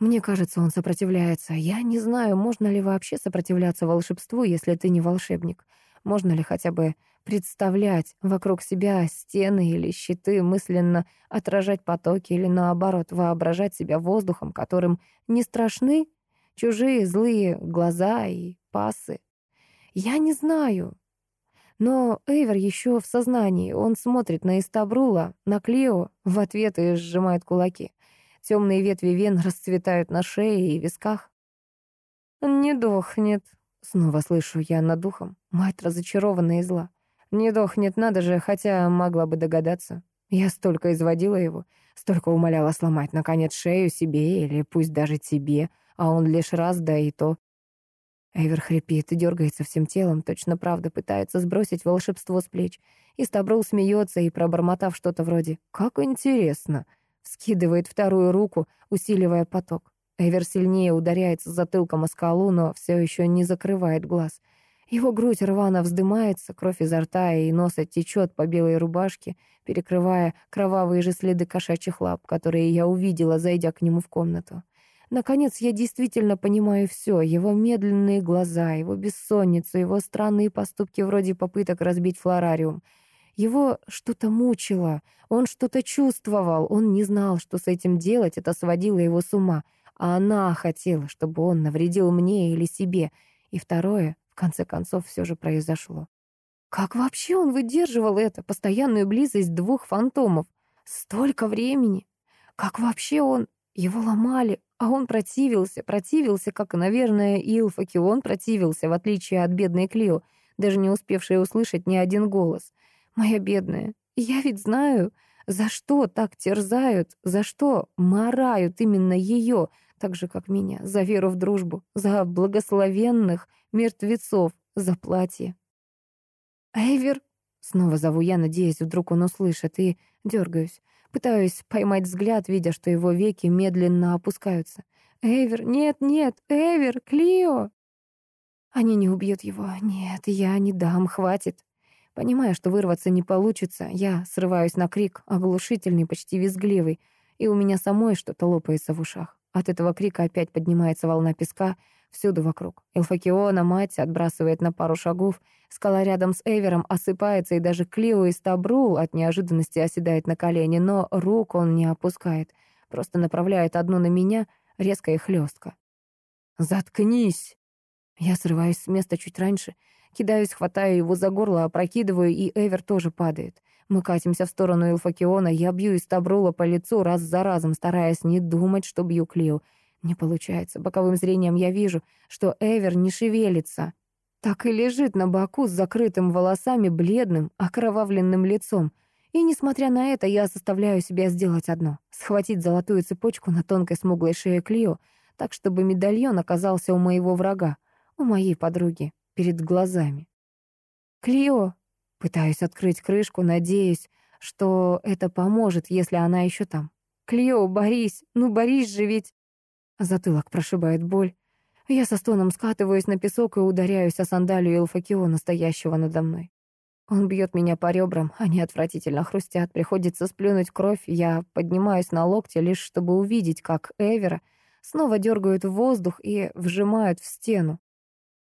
Мне кажется, он сопротивляется. Я не знаю, можно ли вообще сопротивляться волшебству, если ты не волшебник. Можно ли хотя бы представлять вокруг себя стены или щиты, мысленно отражать потоки или, наоборот, воображать себя воздухом, которым не страшны чужие злые глаза и пасы. Я не знаю. Но Эйвер еще в сознании. Он смотрит на Истабрула, на Клео, в ответ и сжимает кулаки. Темные ветви вен расцветают на шее и висках. «Не дохнет», — снова слышу я над духом. Мать разочарованная и зла. «Не дохнет, надо же, хотя могла бы догадаться. Я столько изводила его, столько умоляла сломать, наконец, шею себе или пусть даже тебе, а он лишь раз, да и то. Эвер хрипит и дергается всем телом, точно правда пытается сбросить волшебство с плеч. И Стабрул смеется и, пробормотав что-то вроде «Как интересно!», скидывает вторую руку, усиливая поток. Эвер сильнее ударяется затылком о скалу, но все еще не закрывает глаз. Его грудь рвано вздымается, кровь изо рта и носа течет по белой рубашке, перекрывая кровавые же следы кошачьих лап, которые я увидела, зайдя к нему в комнату. Наконец, я действительно понимаю все. Его медленные глаза, его бессонницу, его странные поступки вроде попыток разбить флорариум. Его что-то мучило, он что-то чувствовал, он не знал, что с этим делать, это сводило его с ума. А она хотела, чтобы он навредил мне или себе. И второе, в конце концов, все же произошло. Как вообще он выдерживал это, постоянную близость двух фантомов? Столько времени! Как вообще он... Его ломали, а он противился, противился, как, наверное, Илфакион противился, в отличие от бедной Клио, даже не успевшей услышать ни один голос. Моя бедная, я ведь знаю, за что так терзают, за что марают именно ее, так же, как меня, за веру в дружбу, за благословенных мертвецов, за платье. «Эйвер!» — снова зову я, надеясь, вдруг он услышит, и дергаюсь. Пытаюсь поймать взгляд, видя, что его веки медленно опускаются. «Эйвер! Нет, нет! Эйвер! Клио!» Они не убьют его. Нет, я не дам, хватит. Понимая, что вырваться не получится, я срываюсь на крик, оглушительный, почти визгливый, и у меня самой что-то лопается в ушах. От этого крика опять поднимается волна песка всюду вокруг. Элфакиона, мать, отбрасывает на пару шагов, скала рядом с Эвером осыпается, и даже Клио и Стабрул от неожиданности оседает на колени, но рук он не опускает, просто направляет одну на меня, резко и хлестко. «Заткнись!» Я срываюсь с места чуть раньше — Кидаюсь, хватаю его за горло, опрокидываю, и Эвер тоже падает. Мы катимся в сторону Элфакиона, я бью из табрула по лицу раз за разом, стараясь не думать, что бью Клео. Не получается. Боковым зрением я вижу, что Эвер не шевелится. Так и лежит на боку с закрытым волосами, бледным, окровавленным лицом. И, несмотря на это, я заставляю себя сделать одно — схватить золотую цепочку на тонкой смуглой шее Клио, так, чтобы медальон оказался у моего врага, у моей подруги перед глазами. «Клио!» Пытаюсь открыть крышку, надеясь, что это поможет, если она еще там. «Клио, борись! Ну, борись же ведь!» Затылок прошибает боль. Я со стоном скатываюсь на песок и ударяюсь о сандалию Элфакиона, стоящего надо мной. Он бьет меня по ребрам, они отвратительно хрустят, приходится сплюнуть кровь, я поднимаюсь на локте, лишь чтобы увидеть, как Эвера снова дергают в воздух и вжимают в стену.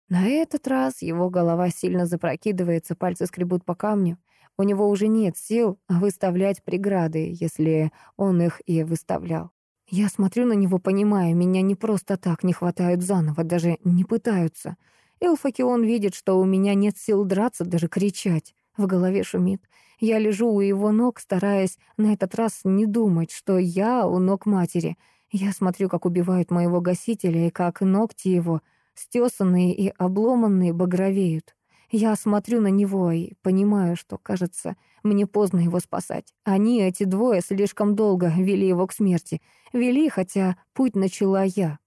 На этот раз его голова сильно запрокидывается, пальцы скребут по камню. У него уже нет сил выставлять преграды, если он их и выставлял. Я смотрю на него, понимая, меня не просто так не хватают заново, даже не пытаются. Элфакион видит, что у меня нет сил драться, даже кричать. В голове шумит. Я лежу у его ног, стараясь на этот раз не думать, что я у ног матери. Я смотрю, как убивают моего гасителя и как ногти его — стесанные и обломанные багровеют. Я смотрю на него и понимаю, что, кажется, мне поздно его спасать. Они, эти двое, слишком долго вели его к смерти. Вели, хотя путь начала я.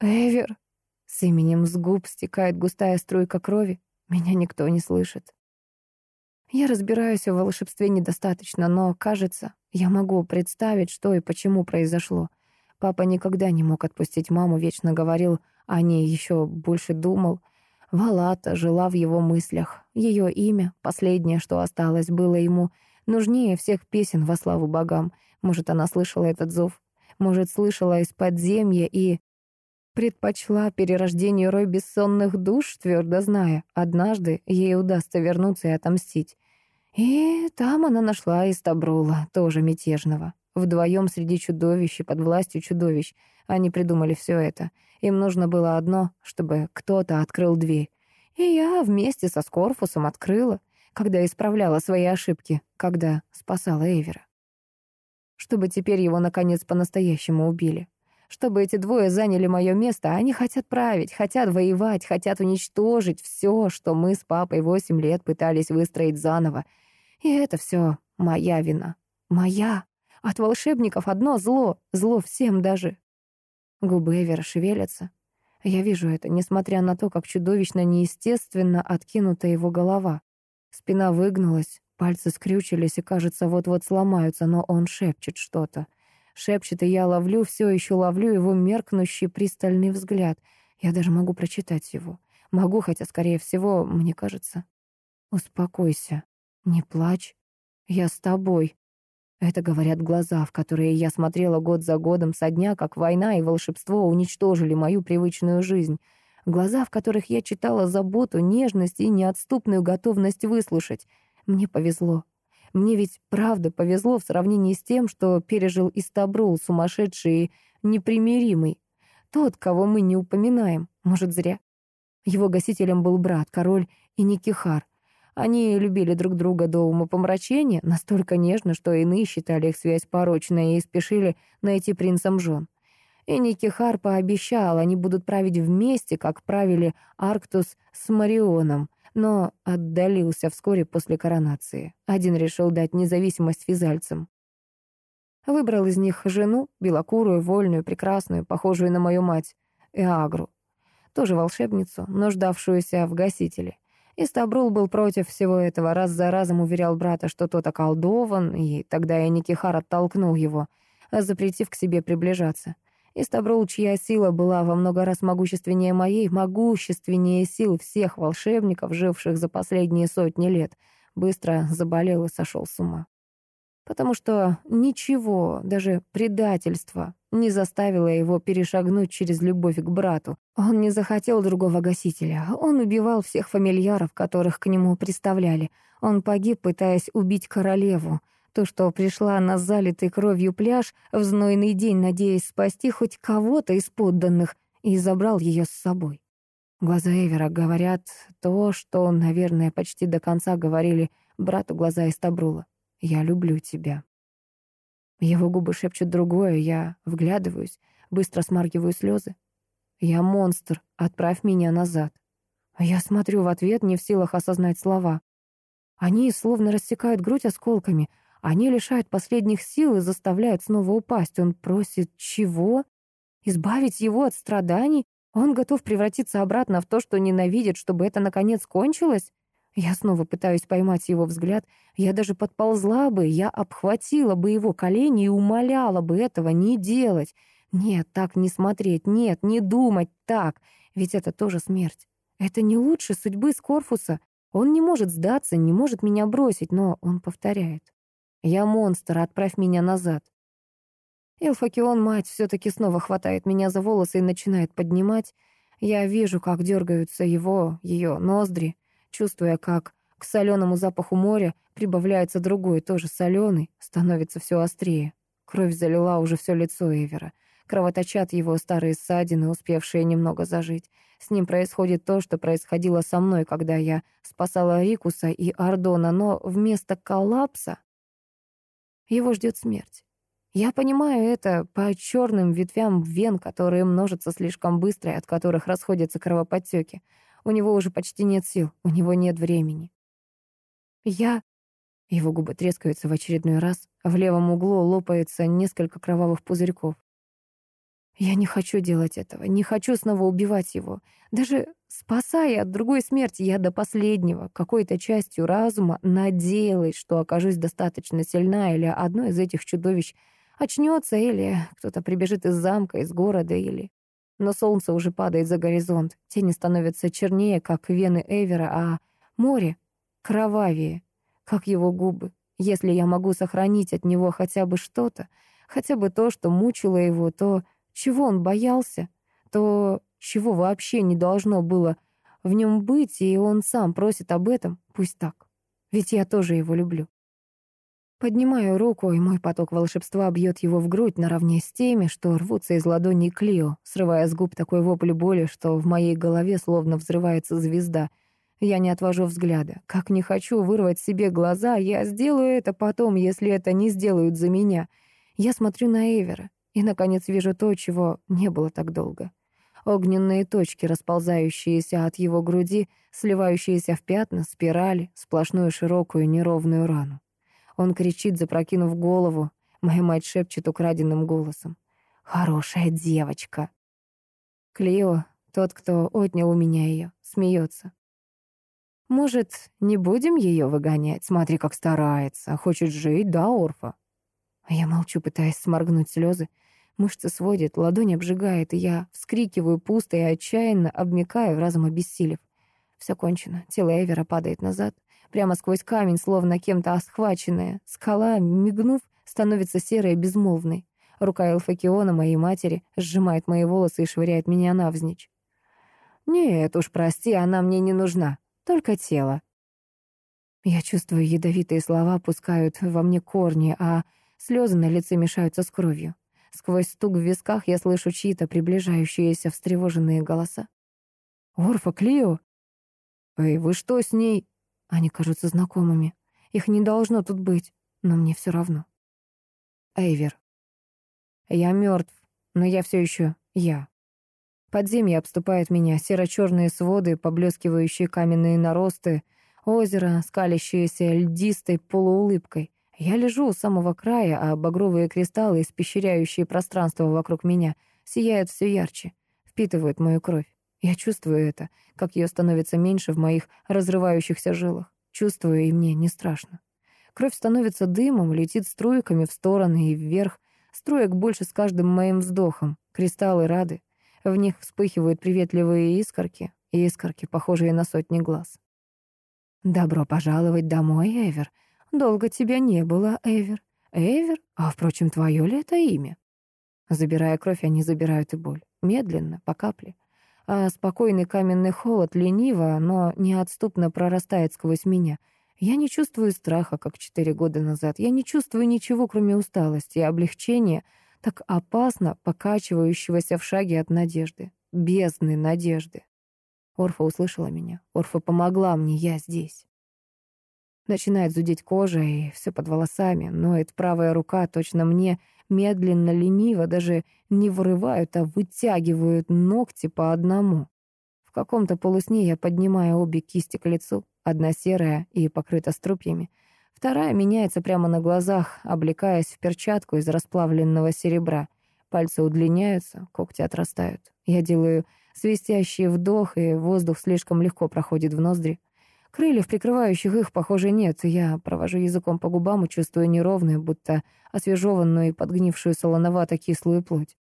«Эвер!» С именем с губ стекает густая струйка крови. Меня никто не слышит. Я разбираюсь в волшебстве недостаточно, но, кажется, я могу представить, что и почему произошло. Папа никогда не мог отпустить маму, вечно говорил о ней еще больше думал. Валата жила в его мыслях. Ее имя, последнее, что осталось, было ему нужнее всех песен во славу богам. Может, она слышала этот зов. Может, слышала из подземья и предпочла перерождению рой бессонных душ, твердо зная, однажды ей удастся вернуться и отомстить. И там она нашла Истабрула, тоже мятежного. Вдвоем среди чудовищ и под властью чудовищ они придумали все это. Им нужно было одно, чтобы кто-то открыл дверь. И я вместе со Скорфусом открыла, когда исправляла свои ошибки, когда спасала Эвера. Чтобы теперь его, наконец, по-настоящему убили. Чтобы эти двое заняли мое место, они хотят править, хотят воевать, хотят уничтожить все, что мы с папой восемь лет пытались выстроить заново. И это все моя вина. Моя. От волшебников одно зло, зло всем даже. Губы Эвера шевелятся. Я вижу это, несмотря на то, как чудовищно неестественно откинута его голова. Спина выгнулась, пальцы скрючились и, кажется, вот-вот сломаются, но он шепчет что-то. Шепчет, и я ловлю, все еще ловлю его меркнущий пристальный взгляд. Я даже могу прочитать его. Могу, хотя, скорее всего, мне кажется. Успокойся, не плачь. Я с тобой. Это говорят глаза, в которые я смотрела год за годом со дня, как война и волшебство уничтожили мою привычную жизнь. Глаза, в которых я читала заботу, нежность и неотступную готовность выслушать. Мне повезло. Мне ведь правда повезло в сравнении с тем, что пережил Истабрул, сумасшедший и непримиримый. Тот, кого мы не упоминаем, может, зря. Его гасителем был брат, король и Никихар. Они любили друг друга до умопомрачения, настолько нежно, что иные считали их связь порочной и спешили найти принцам жен. И Никихар пообещал, они будут править вместе, как правили Арктус с Марионом, но отдалился вскоре после коронации. Один решил дать независимость физальцам. Выбрал из них жену, белокурую, вольную, прекрасную, похожую на мою мать, Эагру. Тоже волшебницу, нуждавшуюся в гасителе. И Стабрул был против всего этого, раз за разом уверял брата, что тот околдован, и тогда я Никихар оттолкнул его, запретив к себе приближаться. И Стабрул, чья сила была во много раз могущественнее моей, могущественнее сил всех волшебников, живших за последние сотни лет, быстро заболел и сошел с ума потому что ничего, даже предательство, не заставило его перешагнуть через любовь к брату. Он не захотел другого гасителя. Он убивал всех фамильяров, которых к нему представляли. Он погиб, пытаясь убить королеву. То, что пришла на залитый кровью пляж в знойный день, надеясь спасти хоть кого-то из подданных, и забрал ее с собой. Глаза Эвера говорят то, что, наверное, почти до конца говорили брату глаза из Табрула. Я люблю тебя». Его губы шепчут другое, я вглядываюсь, быстро смаргиваю слезы. «Я монстр, отправь меня назад». Я смотрю в ответ, не в силах осознать слова. Они словно рассекают грудь осколками, они лишают последних сил и заставляют снова упасть. Он просит чего? Избавить его от страданий? Он готов превратиться обратно в то, что ненавидит, чтобы это наконец кончилось? Я снова пытаюсь поймать его взгляд. Я даже подползла бы, я обхватила бы его колени и умоляла бы этого не делать. Нет, так не смотреть, нет, не думать так, ведь это тоже смерть. Это не лучше судьбы Скорфуса. Он не может сдаться, не может меня бросить, но он повторяет. «Я монстр, отправь меня назад». Элфакион, мать, все-таки снова хватает меня за волосы и начинает поднимать. Я вижу, как дергаются его, ее ноздри чувствуя, как к соленому запаху моря прибавляется другой, тоже соленый, становится все острее. Кровь залила уже все лицо Эвера. Кровоточат его старые ссадины, успевшие немного зажить. С ним происходит то, что происходило со мной, когда я спасала Рикуса и Ардона, но вместо коллапса его ждет смерть. Я понимаю это по черным ветвям вен, которые множатся слишком быстро и от которых расходятся кровоподтеки. У него уже почти нет сил, у него нет времени. Я... Его губы трескаются в очередной раз, а в левом углу лопается несколько кровавых пузырьков. Я не хочу делать этого, не хочу снова убивать его. Даже спасая от другой смерти, я до последнего, какой-то частью разума, надеялась, что окажусь достаточно сильна, или одно из этих чудовищ очнется, или кто-то прибежит из замка, из города, или но солнце уже падает за горизонт, тени становятся чернее, как вены Эвера, а море кровавее, как его губы. Если я могу сохранить от него хотя бы что-то, хотя бы то, что мучило его, то чего он боялся, то чего вообще не должно было в нем быть, и он сам просит об этом, пусть так. Ведь я тоже его люблю. Поднимаю руку, и мой поток волшебства бьет его в грудь наравне с теми, что рвутся из ладони Клио, срывая с губ такой вопль боли, что в моей голове словно взрывается звезда. Я не отвожу взгляда. Как не хочу вырвать себе глаза, я сделаю это потом, если это не сделают за меня. Я смотрю на Эвера и, наконец, вижу то, чего не было так долго. Огненные точки, расползающиеся от его груди, сливающиеся в пятна, спирали, сплошную широкую неровную рану. Он кричит, запрокинув голову. Моя мать шепчет украденным голосом. «Хорошая девочка». Клео, тот, кто отнял у меня ее, смеется. «Может, не будем ее выгонять? Смотри, как старается. Хочет жить, да, Орфа?» А я молчу, пытаясь сморгнуть слезы. Мышцы сводят, ладонь обжигает, и я вскрикиваю пусто и отчаянно обмикаю, разом обессилев. Все кончено. Тело Эвера падает назад прямо сквозь камень, словно кем-то схваченная. Скала, мигнув, становится серой и безмолвной. Рука Элфакиона, моей матери, сжимает мои волосы и швыряет меня навзничь. «Нет уж, прости, она мне не нужна. Только тело». Я чувствую, ядовитые слова пускают во мне корни, а слезы на лице мешаются с кровью. Сквозь стук в висках я слышу чьи-то приближающиеся встревоженные голоса. «Орфа, Клио!» «Эй, вы что с ней?» Они кажутся знакомыми. Их не должно тут быть, но мне все равно. Эйвер. Я мертв, но я все еще я. Подземье обступает меня, серо-черные своды, поблескивающие каменные наросты, озеро, скалящееся льдистой полуулыбкой. Я лежу у самого края, а багровые кристаллы, испещряющие пространство вокруг меня, сияют все ярче, впитывают мою кровь. Я чувствую это, как ее становится меньше в моих разрывающихся жилах. Чувствую, и мне не страшно. Кровь становится дымом, летит струйками в стороны и вверх. Струек больше с каждым моим вздохом. Кристаллы рады. В них вспыхивают приветливые искорки, искорки, похожие на сотни глаз. «Добро пожаловать домой, Эвер. Долго тебя не было, Эвер. Эвер? А, впрочем, твое ли это имя?» Забирая кровь, они забирают и боль. Медленно, по капле а спокойный каменный холод лениво, но неотступно прорастает сквозь меня. Я не чувствую страха, как четыре года назад. Я не чувствую ничего, кроме усталости и облегчения, так опасно покачивающегося в шаге от надежды. Бездны надежды. Орфа услышала меня. Орфа помогла мне, я здесь. Начинает зудеть кожа, и все под волосами. Ноет правая рука, точно мне медленно, лениво, даже не вырывают, а вытягивают ногти по одному. В каком-то полусне я поднимаю обе кисти к лицу, одна серая и покрыта струпьями, вторая меняется прямо на глазах, облекаясь в перчатку из расплавленного серебра. Пальцы удлиняются, когти отрастают. Я делаю свистящий вдох, и воздух слишком легко проходит в ноздри. Крыльев, прикрывающих их, похоже, нет. Я провожу языком по губам и чувствую неровную, будто освежеванную и подгнившую солоновато-кислую плоть.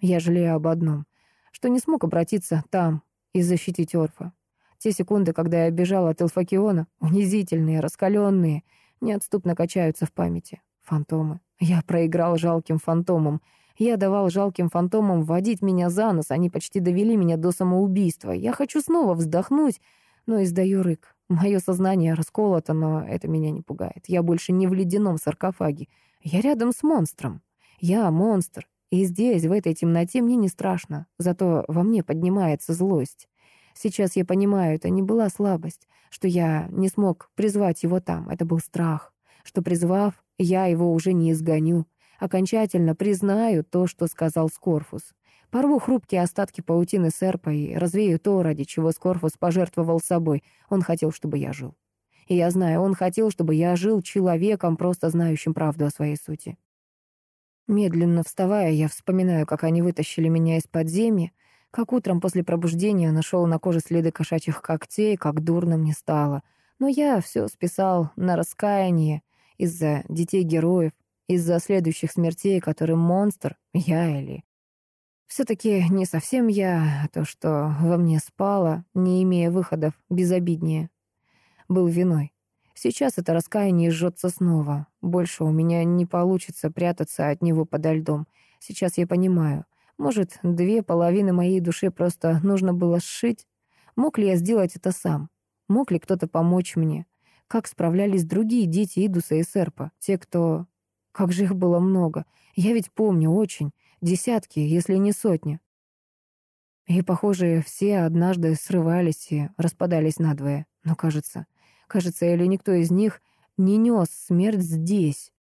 Я жалею об одном, что не смог обратиться там и защитить Орфа. Те секунды, когда я бежал от Элфакиона, унизительные, раскаленные, неотступно качаются в памяти. Фантомы. Я проиграл жалким фантомам. Я давал жалким фантомам водить меня за нос, они почти довели меня до самоубийства. Я хочу снова вздохнуть, но издаю рык. Мое сознание расколото, но это меня не пугает. Я больше не в ледяном саркофаге. Я рядом с монстром. Я монстр. И здесь, в этой темноте, мне не страшно. Зато во мне поднимается злость. Сейчас я понимаю, это не была слабость, что я не смог призвать его там. Это был страх, что, призвав, я его уже не изгоню. Окончательно признаю то, что сказал Скорфус. Порву хрупкие остатки паутины серпа и развею то, ради чего Скорфус пожертвовал собой. Он хотел, чтобы я жил. И я знаю, он хотел, чтобы я жил человеком, просто знающим правду о своей сути. Медленно вставая, я вспоминаю, как они вытащили меня из подземья, как утром после пробуждения нашел на коже следы кошачьих когтей, как дурно мне стало. Но я все списал на раскаяние из-за детей героев, из-за следующих смертей, которые монстр, я или все-таки не совсем я, а то, что во мне спало, не имея выходов, безобиднее. Был виной. Сейчас это раскаяние жжется снова. Больше у меня не получится прятаться от него подо льдом. Сейчас я понимаю. Может, две половины моей души просто нужно было сшить? Мог ли я сделать это сам? Мог ли кто-то помочь мне? Как справлялись другие дети Идуса и Серпа? Те, кто... Как же их было много. Я ведь помню очень. Десятки, если не сотни. И, похоже, все однажды срывались и распадались надвое. Но, кажется, кажется, или никто из них не нес смерть здесь.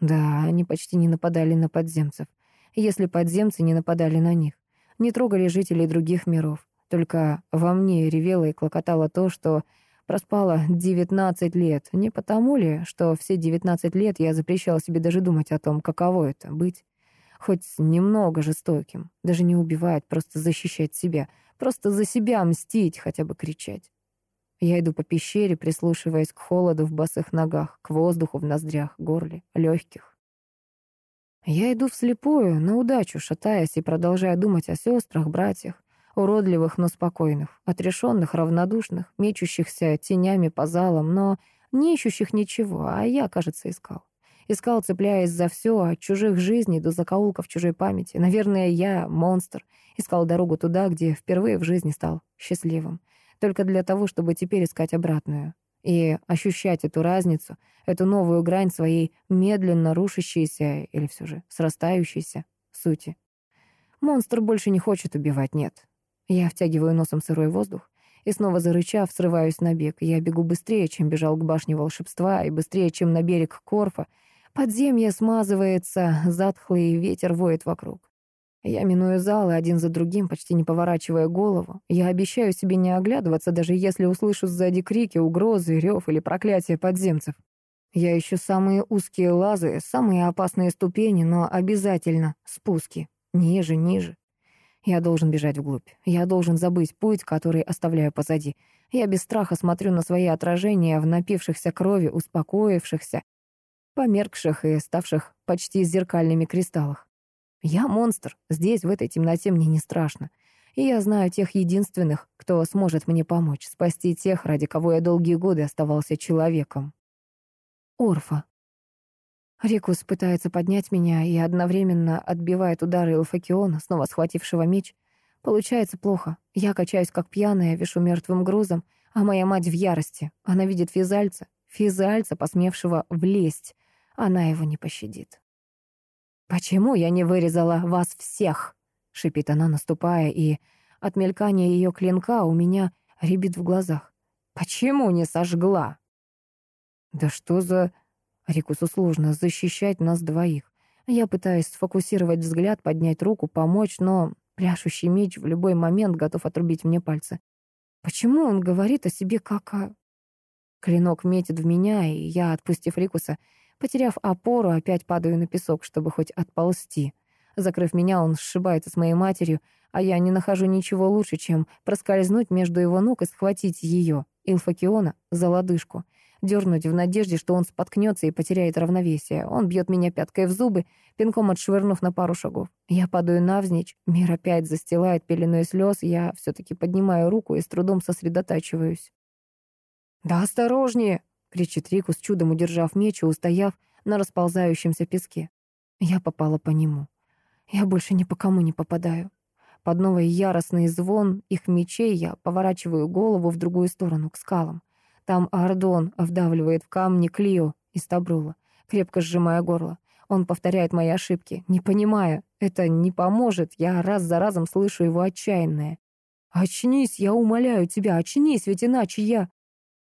Да, они почти не нападали на подземцев. Если подземцы не нападали на них. Не трогали жителей других миров. Только во мне ревело и клокотало то, что проспала девятнадцать лет. Не потому ли, что все девятнадцать лет я запрещал себе даже думать о том, каково это — быть Хоть немного жестоким. Даже не убивать, просто защищать себя. Просто за себя мстить, хотя бы кричать. Я иду по пещере, прислушиваясь к холоду в босых ногах, к воздуху в ноздрях, горле, легких. Я иду вслепую, на удачу, шатаясь и продолжая думать о сестрах, братьях, уродливых, но спокойных, отрешенных, равнодушных, мечущихся тенями по залам, но не ищущих ничего, а я, кажется, искал. Искал, цепляясь за все, от чужих жизней до закоулков чужой памяти. Наверное, я монстр. Искал дорогу туда, где впервые в жизни стал счастливым. Только для того, чтобы теперь искать обратную. И ощущать эту разницу, эту новую грань своей медленно рушащейся или все же срастающейся сути. Монстр больше не хочет убивать, нет. Я втягиваю носом сырой воздух и снова зарычав, срываюсь на бег. Я бегу быстрее, чем бежал к башне волшебства, и быстрее, чем на берег Корфа. Подземье смазывается, затхлый ветер воет вокруг. Я миную залы один за другим, почти не поворачивая голову. Я обещаю себе не оглядываться, даже если услышу сзади крики, угрозы, рев или проклятие подземцев. Я ищу самые узкие лазы, самые опасные ступени, но обязательно спуски. Ниже, ниже. Я должен бежать вглубь. Я должен забыть путь, который оставляю позади. Я без страха смотрю на свои отражения в напившихся крови, успокоившихся, померкших и ставших почти зеркальными кристаллах. Я монстр. Здесь, в этой темноте, мне не страшно. И я знаю тех единственных, кто сможет мне помочь, спасти тех, ради кого я долгие годы оставался человеком. Орфа. Рикус пытается поднять меня и одновременно отбивает удары Элфакиона, снова схватившего меч. Получается плохо. Я качаюсь как пьяная, вешу мертвым грузом, а моя мать в ярости. Она видит физальца, физальца, посмевшего влезть. Она его не пощадит. «Почему я не вырезала вас всех?» — шипит она, наступая, и от мелькания ее клинка у меня рябит в глазах. «Почему не сожгла?» «Да что за...» Рикусу сложно защищать нас двоих. Я пытаюсь сфокусировать взгляд, поднять руку, помочь, но пляшущий меч в любой момент готов отрубить мне пальцы. Почему он говорит о себе как о... Клинок метит в меня, и я, отпустив Рикуса, потеряв опору, опять падаю на песок, чтобы хоть отползти. Закрыв меня, он сшибается с моей матерью, а я не нахожу ничего лучше, чем проскользнуть между его ног и схватить ее, Илфакиона, за лодыжку — дернуть в надежде, что он споткнется и потеряет равновесие. Он бьет меня пяткой в зубы, пинком отшвырнув на пару шагов. Я падаю навзничь, мир опять застилает пеленой слез, я все-таки поднимаю руку и с трудом сосредотачиваюсь. «Да осторожнее!» — кричит Рикус, чудом удержав меч и устояв на расползающемся песке. Я попала по нему. Я больше ни по кому не попадаю. Под новый яростный звон их мечей я поворачиваю голову в другую сторону, к скалам. Там Ардон вдавливает в камни Клио из Табрула, крепко сжимая горло. Он повторяет мои ошибки, не понимая. Это не поможет, я раз за разом слышу его отчаянное. «Очнись, я умоляю тебя, очнись, ведь иначе я...»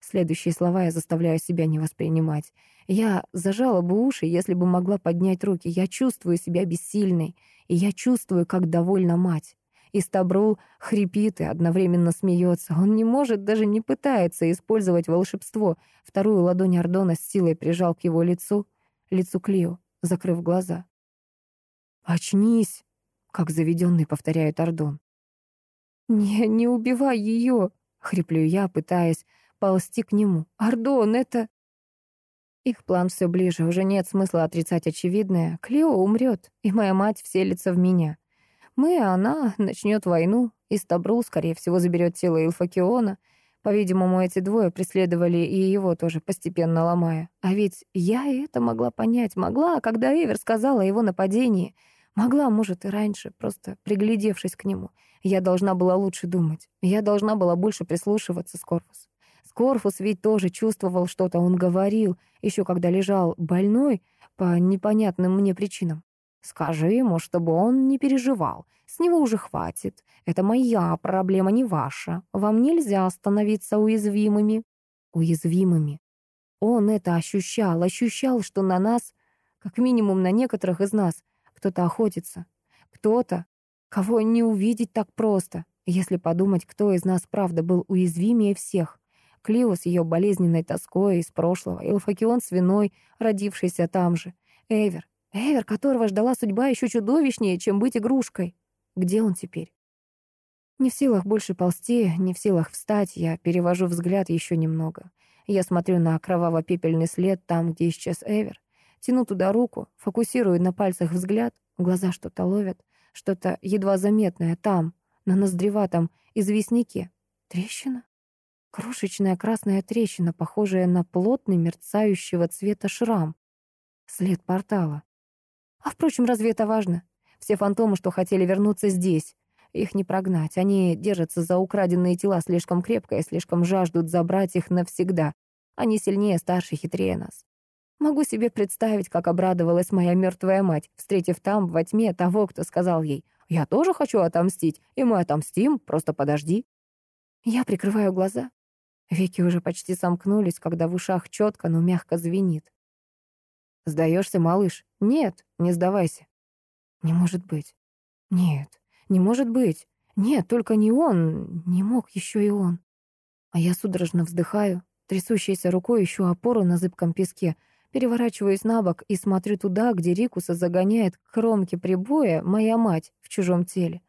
Следующие слова я заставляю себя не воспринимать. Я зажала бы уши, если бы могла поднять руки. Я чувствую себя бессильной, и я чувствую, как довольна мать. Истабрул хрипит и одновременно смеется. Он не может, даже не пытается использовать волшебство. Вторую ладонь Ордона с силой прижал к его лицу, лицу Клио, закрыв глаза. «Очнись!» — как заведенный повторяет Ордон. «Не, не убивай ее!» — хриплю я, пытаясь ползти к нему. «Ордон, это...» Их план все ближе, уже нет смысла отрицать очевидное. Клео умрет, и моя мать вселится в меня. Мы, а она, начнет войну, и Стабрул, скорее всего, заберет тело Илфакиона. По-видимому, эти двое преследовали и его тоже, постепенно ломая. А ведь я и это могла понять. Могла, когда Эвер сказала о его нападении. Могла, может, и раньше, просто приглядевшись к нему. Я должна была лучше думать. Я должна была больше прислушиваться, Скорфус. Скорфус ведь тоже чувствовал что-то, он говорил, еще когда лежал больной по непонятным мне причинам. Скажи ему, чтобы он не переживал. С него уже хватит. Это моя проблема, не ваша. Вам нельзя становиться уязвимыми. Уязвимыми. Он это ощущал, ощущал, что на нас, как минимум на некоторых из нас, кто-то охотится. Кто-то, кого не увидеть так просто. Если подумать, кто из нас правда был уязвимее всех. Клио с ее болезненной тоской из прошлого, Илфакион с виной, родившийся там же, Эвер, Эвер, которого ждала судьба еще чудовищнее, чем быть игрушкой. Где он теперь? Не в силах больше ползти, не в силах встать, я перевожу взгляд еще немного. Я смотрю на кроваво-пепельный след там, где исчез Эвер. Тяну туда руку, фокусирую на пальцах взгляд, глаза что-то ловят, что-то едва заметное там, на ноздреватом известняке. Трещина? Крошечная красная трещина, похожая на плотный мерцающего цвета шрам. След портала. А впрочем, разве это важно? Все фантомы, что хотели вернуться здесь. Их не прогнать. Они держатся за украденные тела слишком крепко и слишком жаждут забрать их навсегда. Они сильнее, старше, хитрее нас. Могу себе представить, как обрадовалась моя мертвая мать, встретив там, во тьме, того, кто сказал ей, «Я тоже хочу отомстить, и мы отомстим, просто подожди». Я прикрываю глаза. Веки уже почти сомкнулись, когда в ушах четко, но мягко звенит. «Сдаешься, малыш?» «Нет, не сдавайся». Не может быть. Нет, не может быть. Нет, только не он, не мог еще и он. А я судорожно вздыхаю, трясущейся рукой ищу опору на зыбком песке, переворачиваюсь на бок и смотрю туда, где Рикуса загоняет к кромке прибоя моя мать в чужом теле.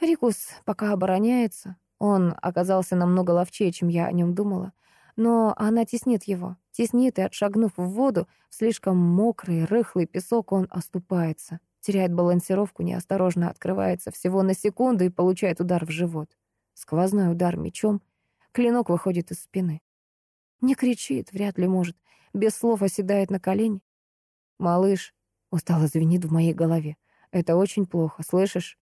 Рикус пока обороняется. Он оказался намного ловчее, чем я о нем думала. Но она теснит его, теснит, и, отшагнув в воду, в слишком мокрый, рыхлый песок он оступается теряет балансировку, неосторожно открывается всего на секунду и получает удар в живот. Сквозной удар мечом, клинок выходит из спины. Не кричит, вряд ли может, без слов оседает на колени. «Малыш», — устало звенит в моей голове, — «это очень плохо, слышишь?»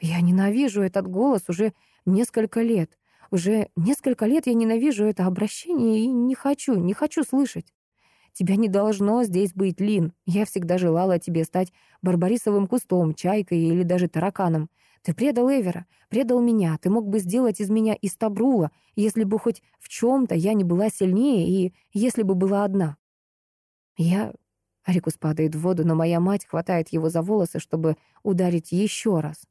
Я ненавижу этот голос уже несколько лет. Уже несколько лет я ненавижу это обращение и не хочу, не хочу слышать. Тебя не должно здесь быть, Лин. Я всегда желала тебе стать барбарисовым кустом, чайкой или даже тараканом. Ты предал Эвера, предал меня. Ты мог бы сделать из меня истабрула, если бы хоть в чем-то я не была сильнее и если бы была одна. Я... Арикус падает в воду, но моя мать хватает его за волосы, чтобы ударить еще раз.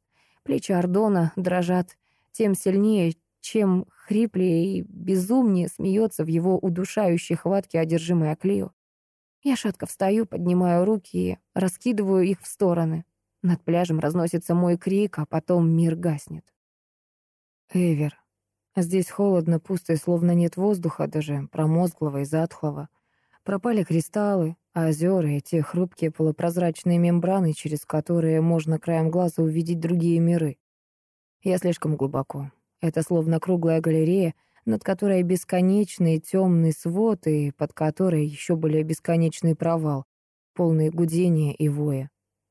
Плечи Ардона дрожат тем сильнее, чем хриплее и безумнее смеется в его удушающей хватке одержимая Клио. Я шатко встаю, поднимаю руки и раскидываю их в стороны. Над пляжем разносится мой крик, а потом мир гаснет. Эвер. Здесь холодно, пусто и словно нет воздуха, даже промозглого и затхлого. Пропали кристаллы, озера и те хрупкие полупрозрачные мембраны, через которые можно краем глаза увидеть другие миры. Я слишком глубоко. Это словно круглая галерея, над которой бесконечный темный свод и под которой еще более бесконечный провал, полный гудения и воя.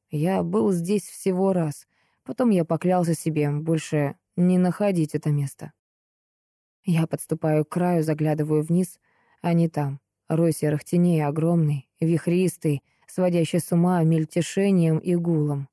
Я был здесь всего раз. Потом я поклялся себе больше не находить это место. Я подступаю к краю, заглядываю вниз, а не там. Рой серых теней огромный, вихристый, сводящий с ума мельтешением и гулом.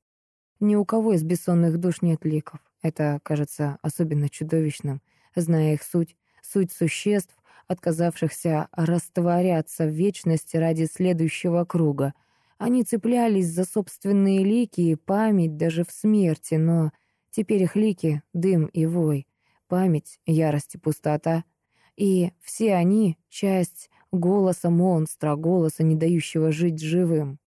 Ни у кого из бессонных душ нет ликов. Это кажется особенно чудовищным, зная их суть, суть существ, отказавшихся растворяться в вечности ради следующего круга. Они цеплялись за собственные лики и память даже в смерти, но теперь их лики — дым и вой, память, ярость и пустота. И все они — часть голоса монстра, голоса, не дающего жить живым.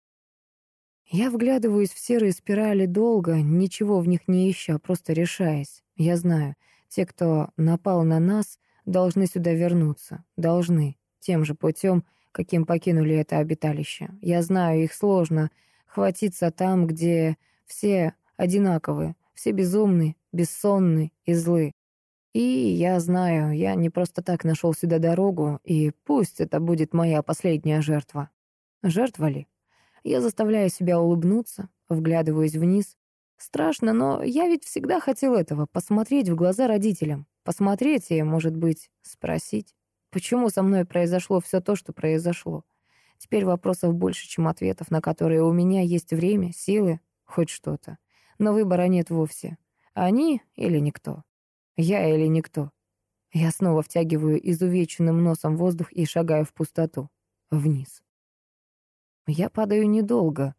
Я вглядываюсь в серые спирали долго, ничего в них не ища, просто решаясь. Я знаю, те, кто напал на нас, должны сюда вернуться. Должны. Тем же путем, каким покинули это обиталище. Я знаю, их сложно хватиться там, где все одинаковы, все безумны, бессонны и злы. И я знаю, я не просто так нашел сюда дорогу, и пусть это будет моя последняя жертва. Жертва ли? Я заставляю себя улыбнуться, вглядываюсь вниз. Страшно, но я ведь всегда хотел этого, посмотреть в глаза родителям. Посмотреть и, может быть, спросить, почему со мной произошло все то, что произошло. Теперь вопросов больше, чем ответов, на которые у меня есть время, силы, хоть что-то. Но выбора нет вовсе. Они или никто. Я или никто. Я снова втягиваю изувеченным носом воздух и шагаю в пустоту. Вниз. Я падаю недолго.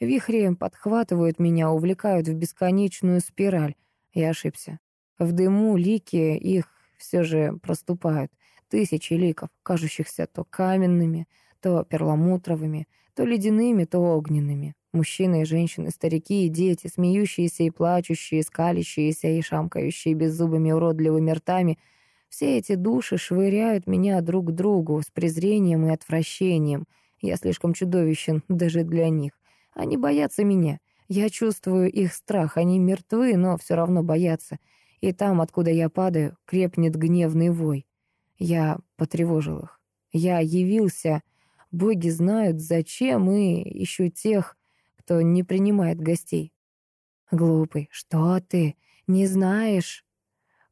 Вихри подхватывают меня, увлекают в бесконечную спираль. Я ошибся. В дыму лики их все же проступают. Тысячи ликов, кажущихся то каменными, то перламутровыми, то ледяными, то огненными. Мужчины и женщины, старики и дети, смеющиеся и плачущие, скалящиеся и шамкающие беззубыми уродливыми ртами — все эти души швыряют меня друг к другу с презрением и отвращением — я слишком чудовищен даже для них. Они боятся меня. Я чувствую их страх. Они мертвы, но все равно боятся. И там, откуда я падаю, крепнет гневный вой. Я потревожил их. Я явился Боги знают, зачем, и ищу тех, кто не принимает гостей. Глупый, что ты? Не знаешь?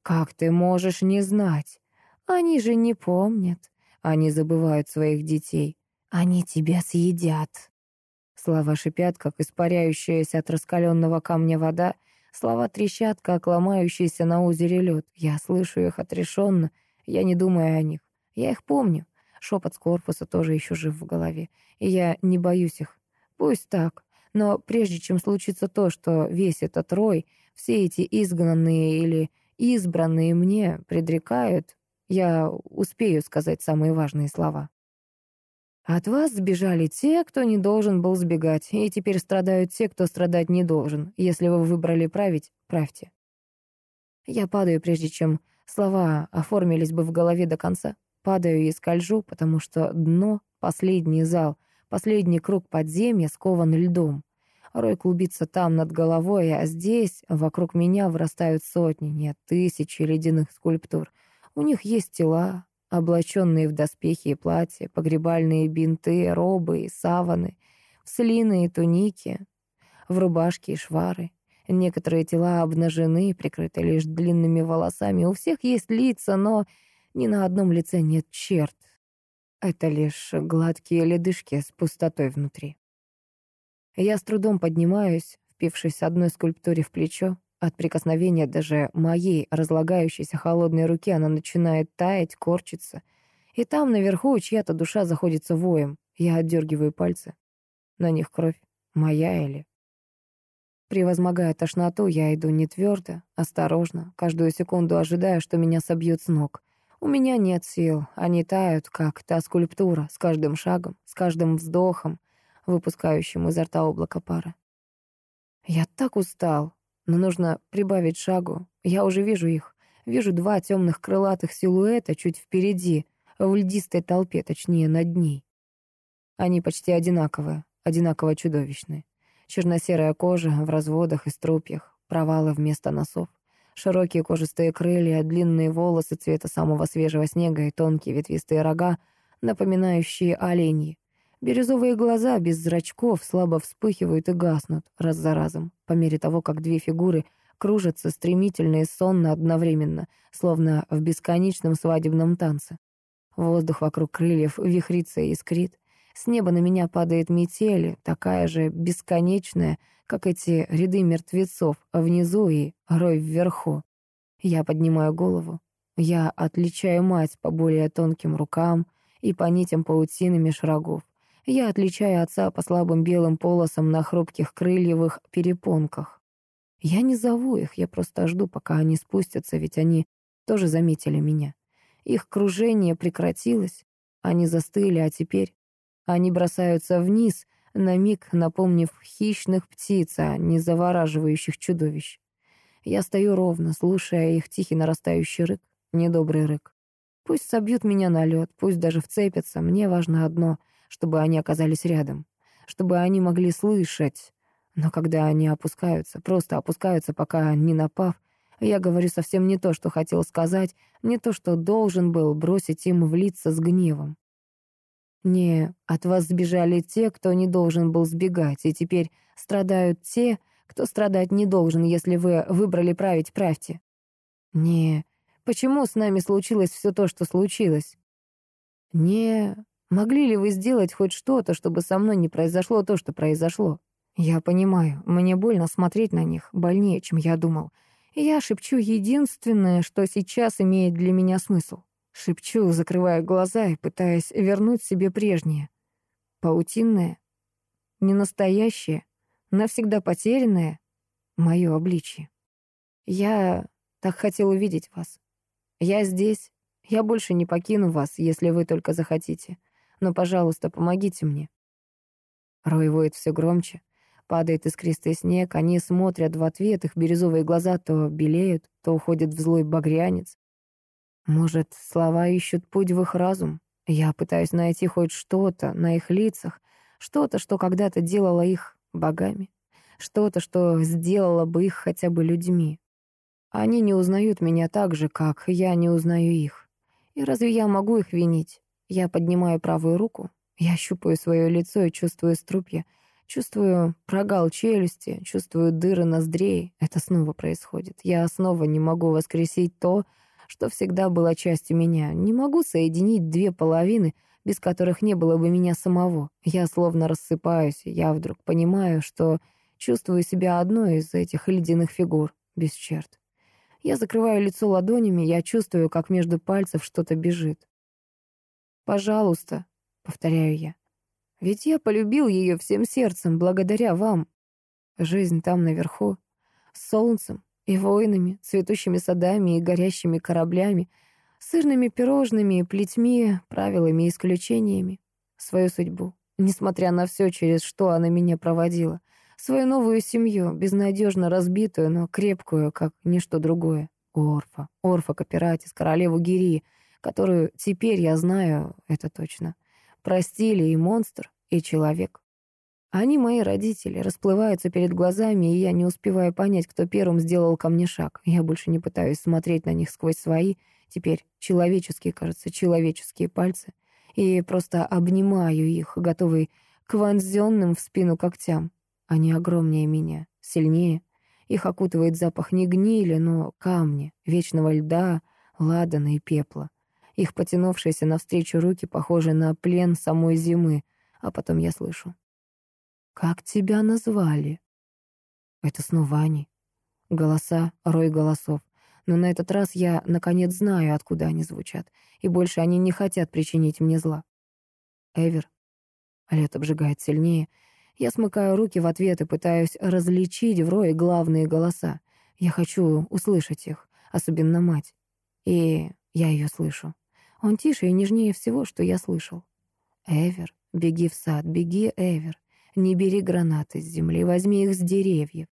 Как ты можешь не знать? Они же не помнят. Они забывают своих детей. Они тебя съедят. Слова шипят, как испаряющаяся от раскаленного камня вода. Слова трещат, как ломающийся на озере лед. Я слышу их отрешенно. Я не думаю о них. Я их помню. Шепот с корпуса тоже еще жив в голове. И я не боюсь их. Пусть так. Но прежде чем случится то, что весь этот рой, все эти изгнанные или избранные мне предрекают, я успею сказать самые важные слова. От вас сбежали те, кто не должен был сбегать, и теперь страдают те, кто страдать не должен. Если вы выбрали править, правьте. Я падаю, прежде чем слова оформились бы в голове до конца. Падаю и скольжу, потому что дно, последний зал, последний круг подземья скован льдом. Рой клубится там над головой, а здесь вокруг меня вырастают сотни, нет, тысячи ледяных скульптур. У них есть тела, облаченные в доспехи и платья, погребальные бинты, робы и саваны, слины и туники, в рубашке и швары. Некоторые тела обнажены, прикрыты лишь длинными волосами. У всех есть лица, но ни на одном лице нет черт. Это лишь гладкие ледышки с пустотой внутри. Я с трудом поднимаюсь, впившись одной скульптуре в плечо. От прикосновения даже моей разлагающейся холодной руки она начинает таять, корчиться. И там наверху чья-то душа заходится воем. Я отдергиваю пальцы. На них кровь. Моя или... Превозмогая тошноту, я иду не твердо, осторожно, каждую секунду ожидая, что меня собьют с ног. У меня нет сил, они тают, как та скульптура, с каждым шагом, с каждым вздохом, выпускающим изо рта облако пара. Я так устал, но нужно прибавить шагу. Я уже вижу их. Вижу два темных крылатых силуэта чуть впереди, в льдистой толпе, точнее, над ней. Они почти одинаковые, одинаково чудовищные. Черно-серая кожа в разводах и струпьях, провалы вместо носов, широкие кожистые крылья, длинные волосы цвета самого свежего снега и тонкие ветвистые рога, напоминающие оленьи. Бирюзовые глаза без зрачков слабо вспыхивают и гаснут раз за разом, по мере того, как две фигуры кружатся стремительно и сонно одновременно, словно в бесконечном свадебном танце. Воздух вокруг крыльев вихрится и искрит. С неба на меня падает метель, такая же бесконечная, как эти ряды мертвецов, внизу и рой вверху. Я поднимаю голову. Я отличаю мать по более тонким рукам и по нитям паутины меж. Я отличаю отца по слабым белым полосам на хрупких крыльевых перепонках. Я не зову их, я просто жду, пока они спустятся, ведь они тоже заметили меня. Их кружение прекратилось, они застыли, а теперь они бросаются вниз, на миг напомнив хищных птиц, а не завораживающих чудовищ. Я стою ровно, слушая их тихий нарастающий рык, недобрый рык. Пусть собьют меня на лед, пусть даже вцепятся, мне важно одно чтобы они оказались рядом, чтобы они могли слышать. Но когда они опускаются, просто опускаются, пока не напав, я говорю совсем не то, что хотел сказать, не то, что должен был бросить им в лица с гневом. Не, от вас сбежали те, кто не должен был сбегать, и теперь страдают те, кто страдать не должен, если вы выбрали править, правьте. Не, почему с нами случилось все то, что случилось? Не, Могли ли вы сделать хоть что-то, чтобы со мной не произошло то, что произошло? Я понимаю, мне больно смотреть на них, больнее, чем я думал. Я шепчу единственное, что сейчас имеет для меня смысл. Шепчу, закрывая глаза и пытаясь вернуть себе прежнее. Паутинное, ненастоящее, навсегда потерянное мое обличье. Я так хотел увидеть вас. Я здесь. Я больше не покину вас, если вы только захотите но, пожалуйста, помогите мне». Рой воет все громче. Падает искристый снег, они смотрят в ответ, их бирюзовые глаза то белеют, то уходят в злой багрянец. Может, слова ищут путь в их разум? Я пытаюсь найти хоть что-то на их лицах, что-то, что когда-то делало их богами, что-то, что сделало бы их хотя бы людьми. Они не узнают меня так же, как я не узнаю их. И разве я могу их винить? Я поднимаю правую руку. Я щупаю свое лицо и чувствую струпья, чувствую прогал челюсти, чувствую дыры ноздрей. Это снова происходит. Я снова не могу воскресить то, что всегда было частью меня. Не могу соединить две половины, без которых не было бы меня самого. Я словно рассыпаюсь, я вдруг понимаю, что чувствую себя одной из этих ледяных фигур, без черт. Я закрываю лицо ладонями, я чувствую, как между пальцев что-то бежит. «Пожалуйста», — повторяю я. «Ведь я полюбил ее всем сердцем, благодаря вам. Жизнь там наверху, с солнцем и воинами, цветущими садами и горящими кораблями, сырными пирожными плетьми, правилами и исключениями. Свою судьбу, несмотря на все, через что она меня проводила. Свою новую семью, безнадежно разбитую, но крепкую, как ничто другое. Орфа, Орфа Капиратис, королеву Гирии, которую теперь я знаю, это точно. Простили и монстр, и человек. Они мои родители, расплываются перед глазами, и я не успеваю понять, кто первым сделал ко мне шаг. Я больше не пытаюсь смотреть на них сквозь свои, теперь человеческие, кажется, человеческие пальцы, и просто обнимаю их, готовый к вонзенным в спину когтям. Они огромнее меня, сильнее. Их окутывает запах не гнили, но камня, вечного льда, ладана и пепла. Их потянувшиеся навстречу руки похожи на плен самой зимы, а потом я слышу. «Как тебя назвали?» Это снова они. Голоса, рой голосов. Но на этот раз я, наконец, знаю, откуда они звучат, и больше они не хотят причинить мне зла. Эвер. Лед обжигает сильнее. Я смыкаю руки в ответ и пытаюсь различить в рое главные голоса. Я хочу услышать их, особенно мать. И я ее слышу. Он тише и нежнее всего, что я слышал. «Эвер, беги в сад, беги, Эвер. Не бери гранаты с земли, возьми их с деревьев».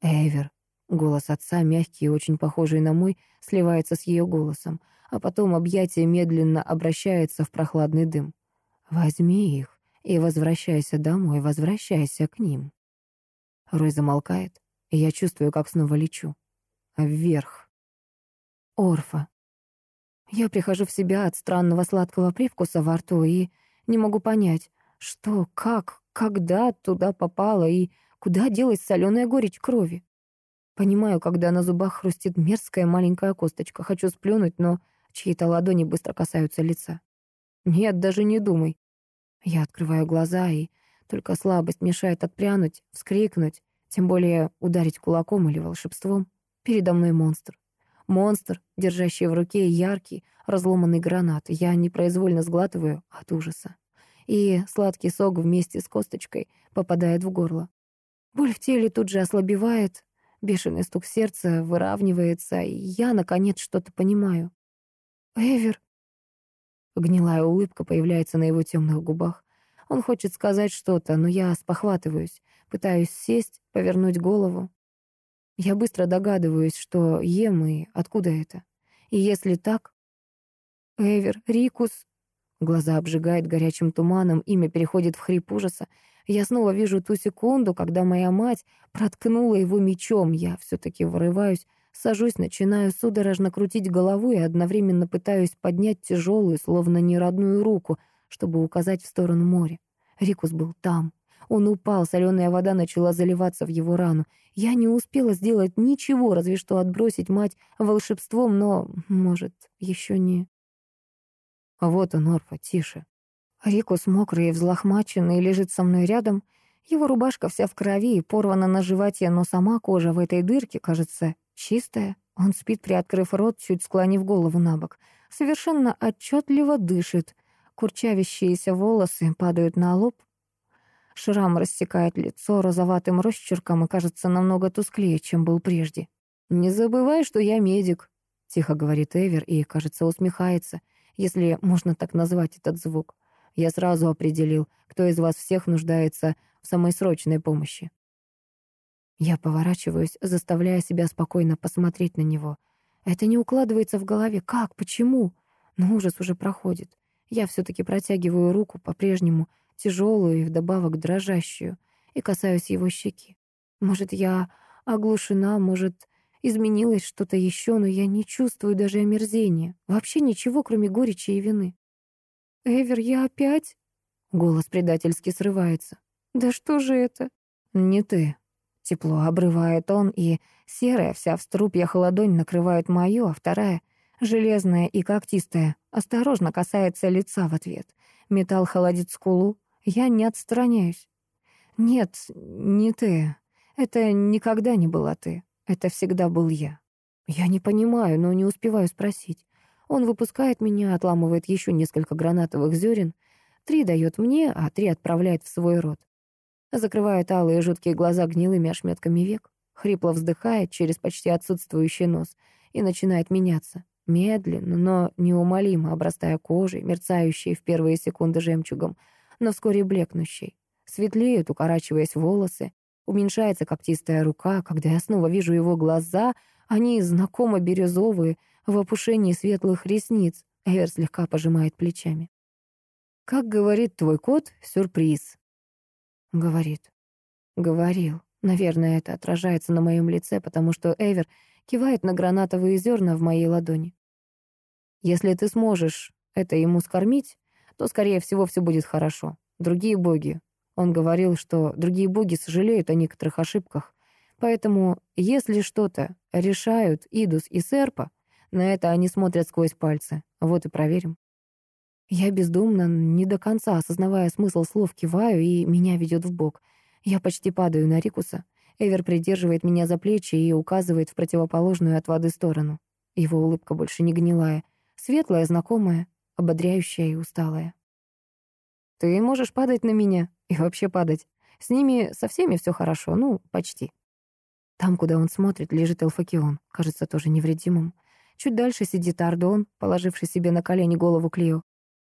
«Эвер», голос отца, мягкий и очень похожий на мой, сливается с ее голосом, а потом объятие медленно обращается в прохладный дым. «Возьми их и возвращайся домой, возвращайся к ним». Рой замолкает, и я чувствую, как снова лечу. Вверх. Орфа. Я прихожу в себя от странного сладкого привкуса во рту и не могу понять, что, как, когда туда попало и куда делась соленая горечь крови. Понимаю, когда на зубах хрустит мерзкая маленькая косточка. Хочу сплюнуть, но чьи-то ладони быстро касаются лица. Нет, даже не думай. Я открываю глаза, и только слабость мешает отпрянуть, вскрикнуть, тем более ударить кулаком или волшебством. Передо мной монстр. Монстр, держащий в руке яркий, разломанный гранат. Я непроизвольно сглатываю от ужаса. И сладкий сок вместе с косточкой попадает в горло. Боль в теле тут же ослабевает, бешеный стук сердца выравнивается, и я, наконец, что-то понимаю. «Эвер!» Гнилая улыбка появляется на его темных губах. Он хочет сказать что-то, но я спохватываюсь, пытаюсь сесть, повернуть голову. Я быстро догадываюсь, что ем и откуда это. И если так... Эвер, Рикус... Глаза обжигает горячим туманом, имя переходит в хрип ужаса. Я снова вижу ту секунду, когда моя мать проткнула его мечом. Я все-таки вырываюсь, сажусь, начинаю судорожно крутить голову и одновременно пытаюсь поднять тяжелую, словно неродную руку, чтобы указать в сторону моря. Рикус был там, он упал, соленая вода начала заливаться в его рану. Я не успела сделать ничего, разве что отбросить мать волшебством, но, может, еще не... А вот он, Орфа, тише. Рикус мокрый и взлохмаченный лежит со мной рядом. Его рубашка вся в крови и порвана на животе, но сама кожа в этой дырке, кажется, чистая. Он спит, приоткрыв рот, чуть склонив голову на бок. Совершенно отчетливо дышит. Курчавящиеся волосы падают на лоб, Шрам рассекает лицо розоватым росчерком и кажется намного тусклее, чем был прежде. «Не забывай, что я медик», — тихо говорит Эвер и, кажется, усмехается, если можно так назвать этот звук. Я сразу определил, кто из вас всех нуждается в самой срочной помощи. Я поворачиваюсь, заставляя себя спокойно посмотреть на него. Это не укладывается в голове. Как? Почему? Но ужас уже проходит. Я все-таки протягиваю руку по-прежнему — тяжелую и вдобавок дрожащую, и касаюсь его щеки. Может, я оглушена, может, изменилось что-то еще, но я не чувствую даже омерзения. Вообще ничего, кроме горечи и вины. «Эвер, я опять?» Голос предательски срывается. «Да что же это?» «Не ты». Тепло обрывает он, и серая вся в струпьях ладонь накрывает мою, а вторая, железная и когтистая, осторожно касается лица в ответ. Металл холодит скулу. Я не отстраняюсь. «Нет, не ты. Это никогда не была ты. Это всегда был я». Я не понимаю, но не успеваю спросить. Он выпускает меня, отламывает еще несколько гранатовых зерен. Три дает мне, а три отправляет в свой рот. Закрывает алые жуткие глаза гнилыми ошметками век, хрипло вздыхает через почти отсутствующий нос и начинает меняться. Медленно, но неумолимо, обрастая кожей, мерцающей в первые секунды жемчугом, но вскоре блекнущей. Светлеют, укорачиваясь волосы, уменьшается когтистая рука, когда я снова вижу его глаза, они знакомо бирюзовые, в опушении светлых ресниц. Эвер слегка пожимает плечами. «Как говорит твой кот, сюрприз». Говорит. Говорил. Наверное, это отражается на моем лице, потому что Эвер кивает на гранатовые зерна в моей ладони. Если ты сможешь это ему скормить, то, скорее всего, все будет хорошо. Другие боги. Он говорил, что другие боги сожалеют о некоторых ошибках. Поэтому, если что-то решают Идус и Серпа, на это они смотрят сквозь пальцы. Вот и проверим. Я бездумно, не до конца осознавая смысл слов, киваю, и меня ведет в бок. Я почти падаю на Рикуса. Эвер придерживает меня за плечи и указывает в противоположную от воды сторону. Его улыбка больше не гнилая. Светлая, знакомая, ободряющая и усталая. «Ты можешь падать на меня и вообще падать. С ними со всеми все хорошо, ну, почти». Там, куда он смотрит, лежит Элфакион, кажется тоже невредимым. Чуть дальше сидит Ардон, положивший себе на колени голову Клио.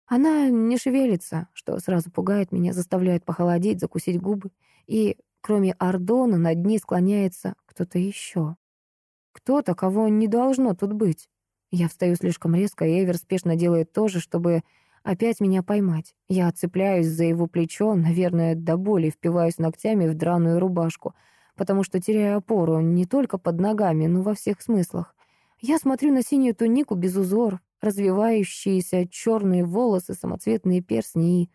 Она не шевелится, что сразу пугает меня, заставляет похолодеть, закусить губы. И кроме Ардона над ней склоняется кто-то еще. Кто-то, кого не должно тут быть. Я встаю слишком резко, и Эвер спешно делает то же, чтобы опять меня поймать. Я отцепляюсь за его плечо, наверное, до боли впиваюсь ногтями в драную рубашку, потому что теряю опору не только под ногами, но во всех смыслах. Я смотрю на синюю тунику без узоров, развивающиеся черные волосы, самоцветные перстни и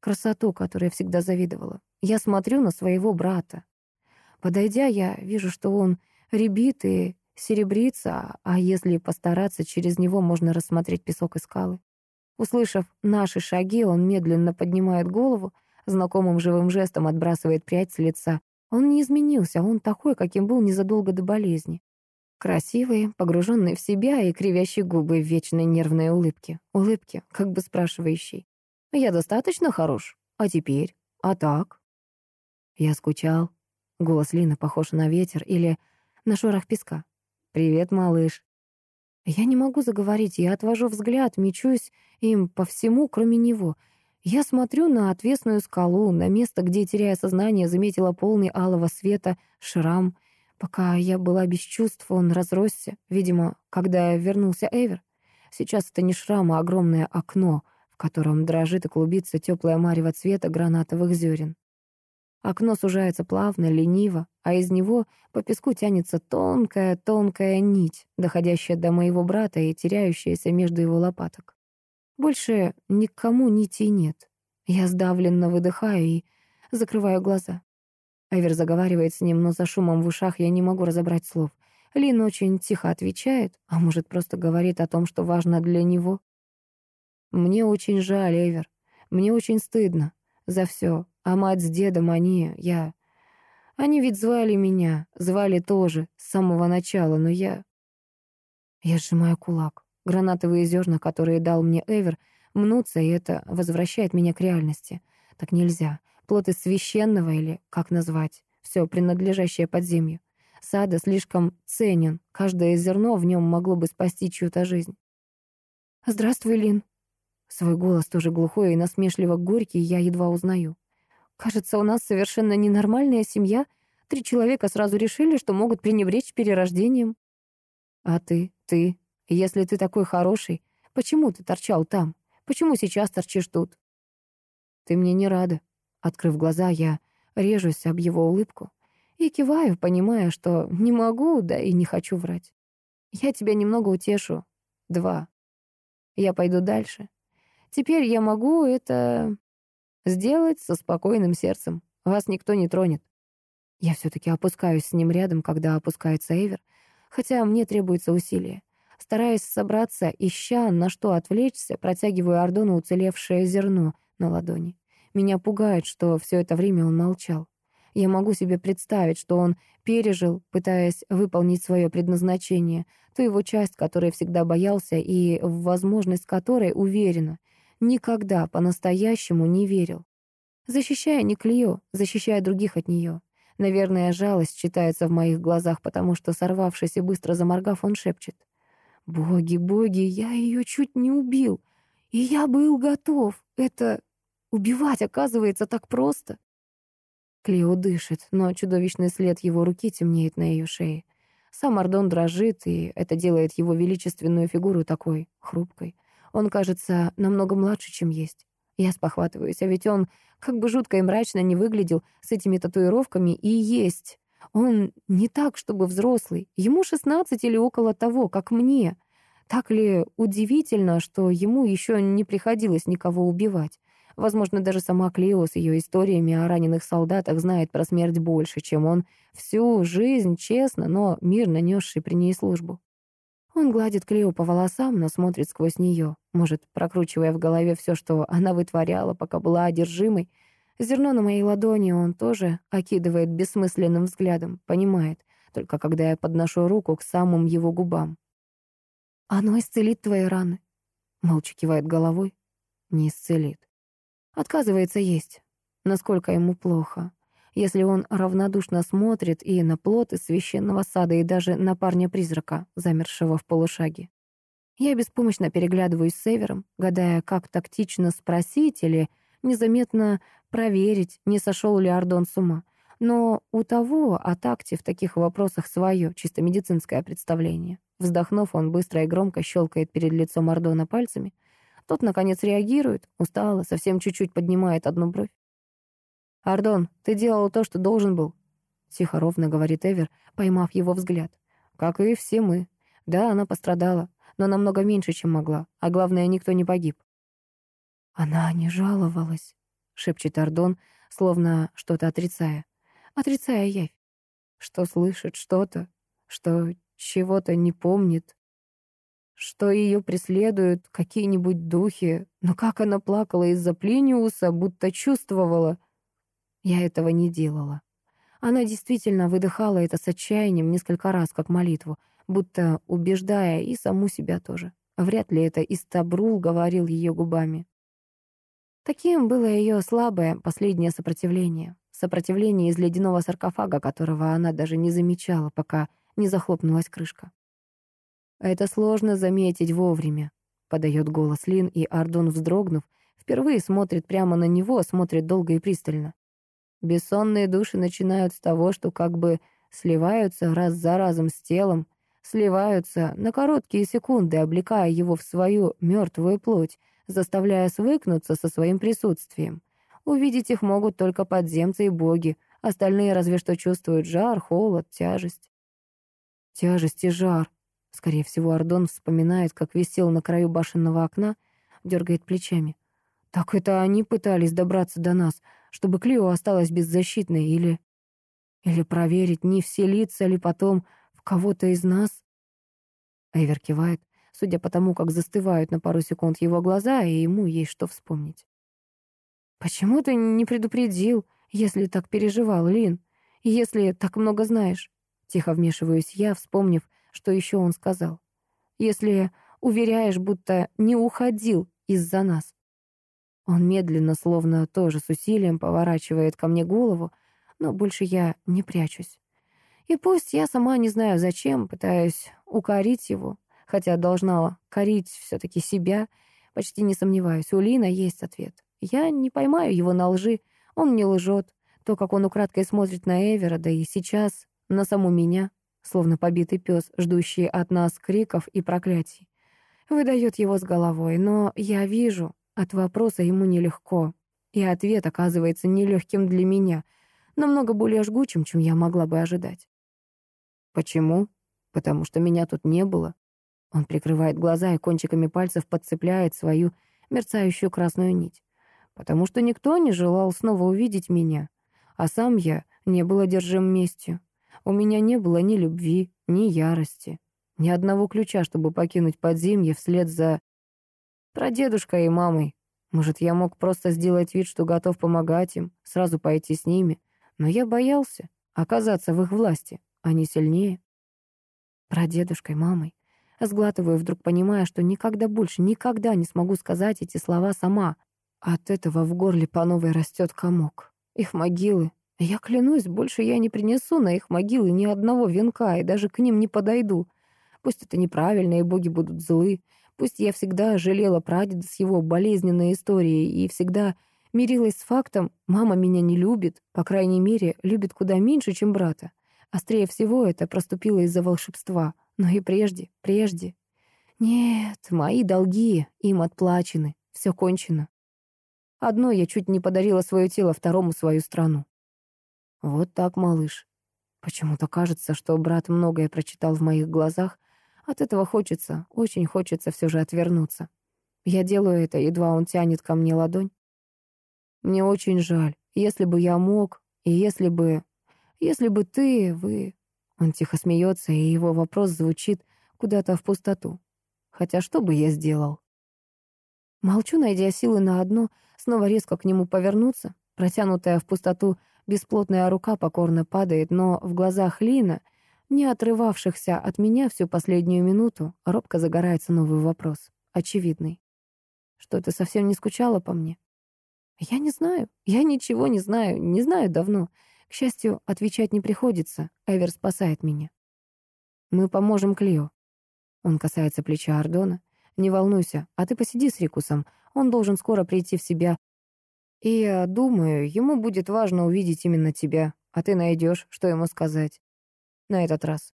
красоту, которой я всегда завидовала. Я смотрю на своего брата. Подойдя, я вижу, что он рябит и серебрится, а если постараться, через него можно рассмотреть песок и скалы. Услышав наши шаги, он медленно поднимает голову, знакомым живым жестом отбрасывает прядь с лица. Он не изменился, он такой, каким был незадолго до болезни. Красивый, погруженный в себя и кривящий губы в вечной нервной улыбке. Улыбке, как бы спрашивающей. «Я достаточно хорош? А теперь? А так?» Я скучал. Голос Лины похож на ветер или на шорох песка. «Привет, малыш». Я не могу заговорить, я отвожу взгляд, мечусь им по всему, кроме него. Я смотрю на отвесную скалу, на место, где, теряя сознание, заметила полный алого света шрам — Пока я была без чувств, он разросся. Видимо, когда вернулся Эвер. Сейчас это не шрам, а огромное окно, в котором дрожит и клубится теплая марево цвета гранатовых зерен. Окно сужается плавно, лениво, а из него по песку тянется тонкая-тонкая нить, доходящая до моего брата и теряющаяся между его лопаток. Больше никому нити нет. Я сдавленно выдыхаю и закрываю глаза. Эвер заговаривает с ним, но за шумом в ушах я не могу разобрать слов. Лин очень тихо отвечает, а может, просто говорит о том, что важно для него. Мне очень жаль, Эвер. Мне очень стыдно за все. А мать с дедом, они, я... Они ведь звали меня, звали тоже, с самого начала, но я... Я сжимаю кулак. Гранатовые зерна, которые дал мне Эвер, мнутся, и это возвращает меня к реальности. Так нельзя плод из священного или, как назвать, все принадлежащее подземью. Сада слишком ценен, каждое зерно в нем могло бы спасти чью-то жизнь. «Здравствуй, Лин». Свой голос тоже глухой и насмешливо горький, я едва узнаю. «Кажется, у нас совершенно ненормальная семья. Три человека сразу решили, что могут пренебречь перерождением». «А ты, ты, если ты такой хороший, почему ты торчал там? Почему сейчас торчишь тут?» «Ты мне не рада», Открыв глаза, я режусь об его улыбку и киваю, понимая, что не могу, да и не хочу врать. Я тебя немного утешу. Два. Я пойду дальше. Теперь я могу это... Сделать со спокойным сердцем. Вас никто не тронет. Я все-таки опускаюсь с ним рядом, когда опускается Эвер, хотя мне требуется усилие. Стараясь собраться, ища, на что отвлечься, протягиваю Ордону уцелевшее зерно на ладони. Меня пугает, что все это время он молчал. Я могу себе представить, что он пережил, пытаясь выполнить свое предназначение, ту его часть, которой всегда боялся и в возможность которой, уверенно, никогда по-настоящему не верил. Защищая не Клио, защищая других от нее. Наверное, жалость читается в моих глазах, потому что, сорвавшись и быстро заморгав, он шепчет. «Боги, боги, я ее чуть не убил. И я был готов. Это... Убивать, оказывается, так просто». Клео дышит, но чудовищный след его руки темнеет на ее шее. Сам Ардон дрожит, и это делает его величественную фигуру такой хрупкой. Он кажется намного младше, чем есть. Я спохватываюсь, а ведь он, как бы жутко и мрачно не выглядел, с этими татуировками и есть. Он не так, чтобы взрослый. Ему 16 или около того, как мне. Так ли удивительно, что ему еще не приходилось никого убивать? Возможно, даже сама Клео с ее историями о раненых солдатах знает про смерть больше, чем он всю жизнь честно, но мирно несший при ней службу. Он гладит Клео по волосам, но смотрит сквозь нее, может, прокручивая в голове все, что она вытворяла, пока была одержимой. Зерно на моей ладони он тоже окидывает бессмысленным взглядом, понимает, только когда я подношу руку к самым его губам. «Оно исцелит твои раны», — молча кивает головой. «Не исцелит. Отказывается есть. Насколько ему плохо. Если он равнодушно смотрит и на плод из священного сада, и даже на парня-призрака, замершего в полушаге. Я беспомощно переглядываюсь с Севером, гадая, как тактично спросить или незаметно проверить, не сошел ли Ардон с ума. Но у того о такте в таких вопросах свое, чисто медицинское представление. Вздохнув, он быстро и громко щелкает перед лицом Ардона пальцами, тот, наконец, реагирует, устало, совсем чуть-чуть поднимает одну бровь. «Ардон, ты делал то, что должен был», — тихо ровно говорит Эвер, поймав его взгляд. «Как и все мы. Да, она пострадала, но намного меньше, чем могла, а главное, никто не погиб». «Она не жаловалась», — шепчет Ардон, словно что-то отрицая. Отрицая явь. Что слышит что-то, что чего-то не помнит, что ее преследуют какие-нибудь духи, но как она плакала из-за Плиниуса, будто чувствовала. Я этого не делала. Она действительно выдыхала это с отчаянием несколько раз, как молитву, будто убеждая и саму себя тоже. Вряд ли это Истабрул говорил ее губами. Таким было ее слабое последнее сопротивление. Сопротивление из ледяного саркофага, которого она даже не замечала, пока не захлопнулась крышка. «Это сложно заметить вовремя», — подает голос Лин, и Ардон, вздрогнув, впервые смотрит прямо на него, смотрит долго и пристально. Бессонные души начинают с того, что как бы сливаются раз за разом с телом, сливаются на короткие секунды, облекая его в свою мертвую плоть, заставляя свыкнуться со своим присутствием. Увидеть их могут только подземцы и боги, остальные разве что чувствуют жар, холод, тяжесть. Тяжесть и жар, Скорее всего, Ардон вспоминает, как висел на краю башенного окна, дергает плечами. Так это они пытались добраться до нас, чтобы Клио осталась беззащитной, или... Или проверить, не вселиться ли потом в кого-то из нас? Эйвер кивает, судя по тому, как застывают на пару секунд его глаза, и ему есть что вспомнить. «Почему ты не предупредил, если так переживал, Лин? Если так много знаешь?» Тихо вмешиваюсь я, вспомнив, что еще он сказал? Если уверяешь, будто не уходил из-за нас. Он медленно, словно тоже с усилием, поворачивает ко мне голову, но больше я не прячусь. И пусть я сама не знаю зачем, пытаюсь укорить его, хотя должна корить все-таки себя, почти не сомневаюсь, у Лина есть ответ. Я не поймаю его на лжи, он не лжет. То, как он украдкой смотрит на Эвера, да и сейчас на саму меня, словно побитый пес, ждущий от нас криков и проклятий. Выдает его с головой, но я вижу, от вопроса ему нелегко, и ответ оказывается нелегким для меня, намного более жгучим, чем я могла бы ожидать. Почему? Потому что меня тут не было. Он прикрывает глаза и кончиками пальцев подцепляет свою мерцающую красную нить. потому что никто не желал снова увидеть меня, а сам я не был одержим местью. У меня не было ни любви, ни ярости, ни одного ключа, чтобы покинуть подземье вслед за прадедушкой и мамой. Может, я мог просто сделать вид, что готов помогать им, сразу пойти с ними, но я боялся оказаться в их власти, они сильнее. Прадедушкой, мамой. Сглатываю, вдруг понимая, что никогда больше, никогда не смогу сказать эти слова сама. От этого в горле по новой растет комок. Их могилы. Я клянусь, больше я не принесу на их могилы ни одного венка и даже к ним не подойду. Пусть это неправильно, и боги будут злы. Пусть я всегда жалела прадеда с его болезненной историей и всегда мирилась с фактом, мама меня не любит, по крайней мере, любит куда меньше, чем брата. Острее всего это проступило из-за волшебства. Но и прежде, прежде. Нет, мои долги им отплачены, все кончено. Одно я чуть не подарила свое тело, второму свою страну. Вот так, малыш. Почему-то кажется, что брат многое прочитал в моих глазах. От этого хочется, очень хочется все же отвернуться. Я делаю это, едва он тянет ко мне ладонь. Мне очень жаль. Если бы я мог, и если бы... Если бы ты, вы... Он тихо смеется, и его вопрос звучит куда-то в пустоту. Хотя что бы я сделал? Молчу, найдя силы на одно, снова резко к нему повернуться. Протянутая в пустоту бесплотная рука покорно падает, но в глазах Лина, не отрывавшихся от меня всю последнюю минуту, робко загорается новый вопрос, очевидный. Что ты совсем не скучала по мне? Я не знаю. Я ничего не знаю. Не знаю давно. К счастью, отвечать не приходится. Эвер спасает меня. Мы поможем Клео. Он касается плеча Ардона. Не волнуйся, а ты посиди с Рикусом. Он должен скоро прийти в себя. И я думаю, ему будет важно увидеть именно тебя, а ты найдешь, что ему сказать. На этот раз.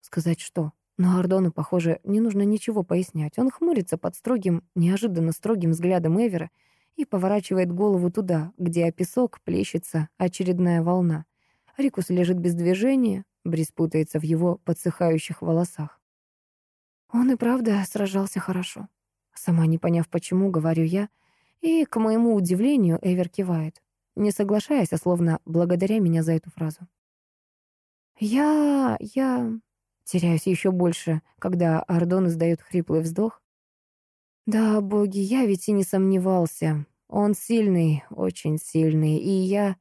Сказать что? Но Ардону, похоже, не нужно ничего пояснять. Он хмурится под строгим, неожиданно строгим взглядом Эвера и поворачивает голову туда, где о песок плещется очередная волна. Рикус лежит без движения, Брис путается в его подсыхающих волосах. Он и правда сражался хорошо. Сама не поняв почему, говорю я, и, к моему удивлению, Эвер кивает, не соглашаясь, а словно благодаря меня за эту фразу. Я... я... Теряюсь еще больше, когда Ардон издает хриплый вздох. Да, боги, я ведь и не сомневался. Он сильный, очень сильный, и я...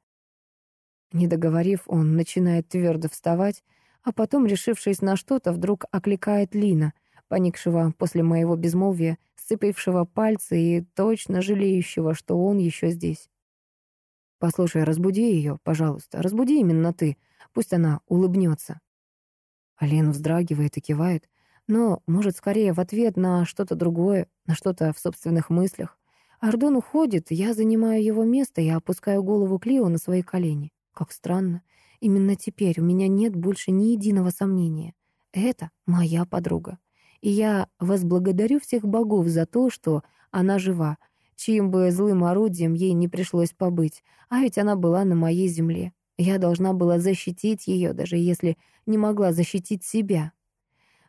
Не договорив, он начинает твердо вставать, а потом, решившись на что-то, вдруг окликает Лина, поникшего после моего безмолвия, сцепившего пальцы и точно жалеющего, что он еще здесь. «Послушай, разбуди ее, пожалуйста, разбуди именно ты, пусть она улыбнется». Ален вздрагивает и кивает, но, может, скорее в ответ на что-то другое, на что-то в собственных мыслях. Ардон уходит, я занимаю его место и опускаю голову Клио на свои колени. Как странно. Именно теперь у меня нет больше ни единого сомнения. Это моя подруга. И я возблагодарю всех богов за то, что она жива, чьим бы злым орудием ей не пришлось побыть. А ведь она была на моей земле. Я должна была защитить ее, даже если не могла защитить себя.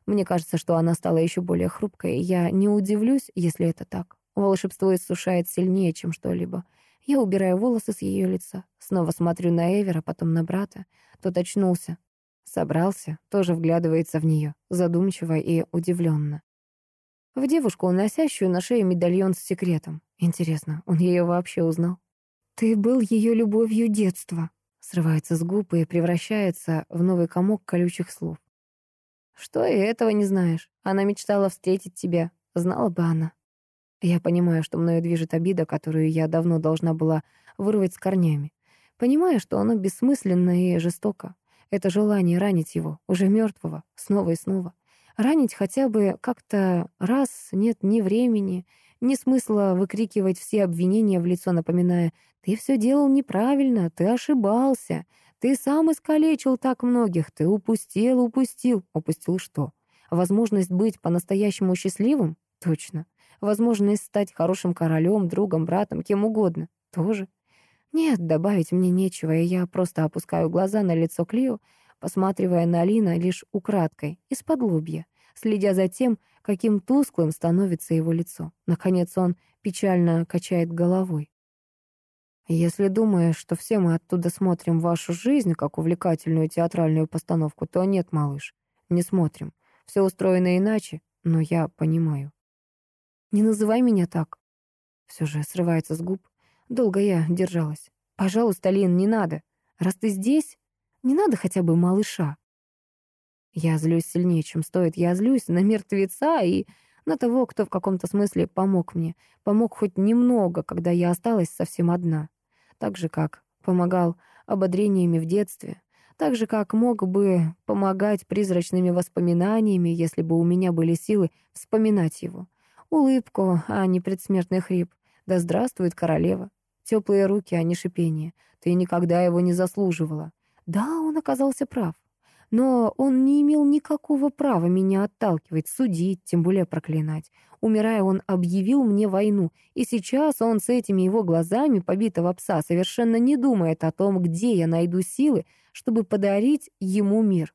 Мне кажется, что она стала еще более хрупкой. Я не удивлюсь, если это так. Волшебство иссушает сильнее, чем что-либо. Я убираю волосы с ее лица. Снова смотрю на Эвера, потом на брата. Тот очнулся. Собрался, тоже вглядывается в нее, задумчиво и удивленно. В девушку, уносящую на шее медальон с секретом. Интересно, он ее вообще узнал? «Ты был ее любовью детства», — срывается с губ и превращается в новый комок колючих слов. Что и этого не знаешь? Она мечтала встретить тебя. Знала бы она. Я понимаю, что мною движет обида, которую я давно должна была вырвать с корнями. Понимаю, что оно бессмысленно и жестоко. Это желание ранить его, уже мертвого, снова и снова. Ранить хотя бы как-то раз, нет ни времени, ни смысла выкрикивать все обвинения в лицо, напоминая «ты все делал неправильно, ты ошибался», ты сам искалечил так многих, ты упустил, упустил. Упустил что? Возможность быть по-настоящему счастливым? Точно. Возможность стать хорошим королем, другом, братом, кем угодно? Тоже. Нет, добавить мне нечего, и я просто опускаю глаза на лицо Клио, посматривая на Лина лишь украдкой, из-под лобья, следя за тем, каким тусклым становится его лицо. Наконец он печально качает головой. Если думаешь, что все мы оттуда смотрим вашу жизнь как увлекательную театральную постановку, то нет, малыш, не смотрим. Все устроено иначе, но я понимаю. Не называй меня так. Все же срывается с губ. Долго я держалась. Пожалуйста, Лин, не надо. Раз ты здесь, не надо хотя бы малыша. Я злюсь сильнее, чем стоит. Я злюсь на мертвеца и на того, кто в каком-то смысле помог мне. Помог хоть немного, когда я осталась совсем одна. Так же, как помогал ободрениями в детстве. Так же, как мог бы помогать призрачными воспоминаниями, если бы у меня были силы вспоминать его. Улыбку, а не предсмертный хрип. Да здравствует королева. Теплые руки, а не шипение. Ты никогда его не заслуживала. Да, он оказался прав. Но он не имел никакого права меня отталкивать, судить, тем более проклинать. Умирая, он объявил мне войну, и сейчас он с этими его глазами побитого пса совершенно не думает о том, где я найду силы, чтобы подарить ему мир.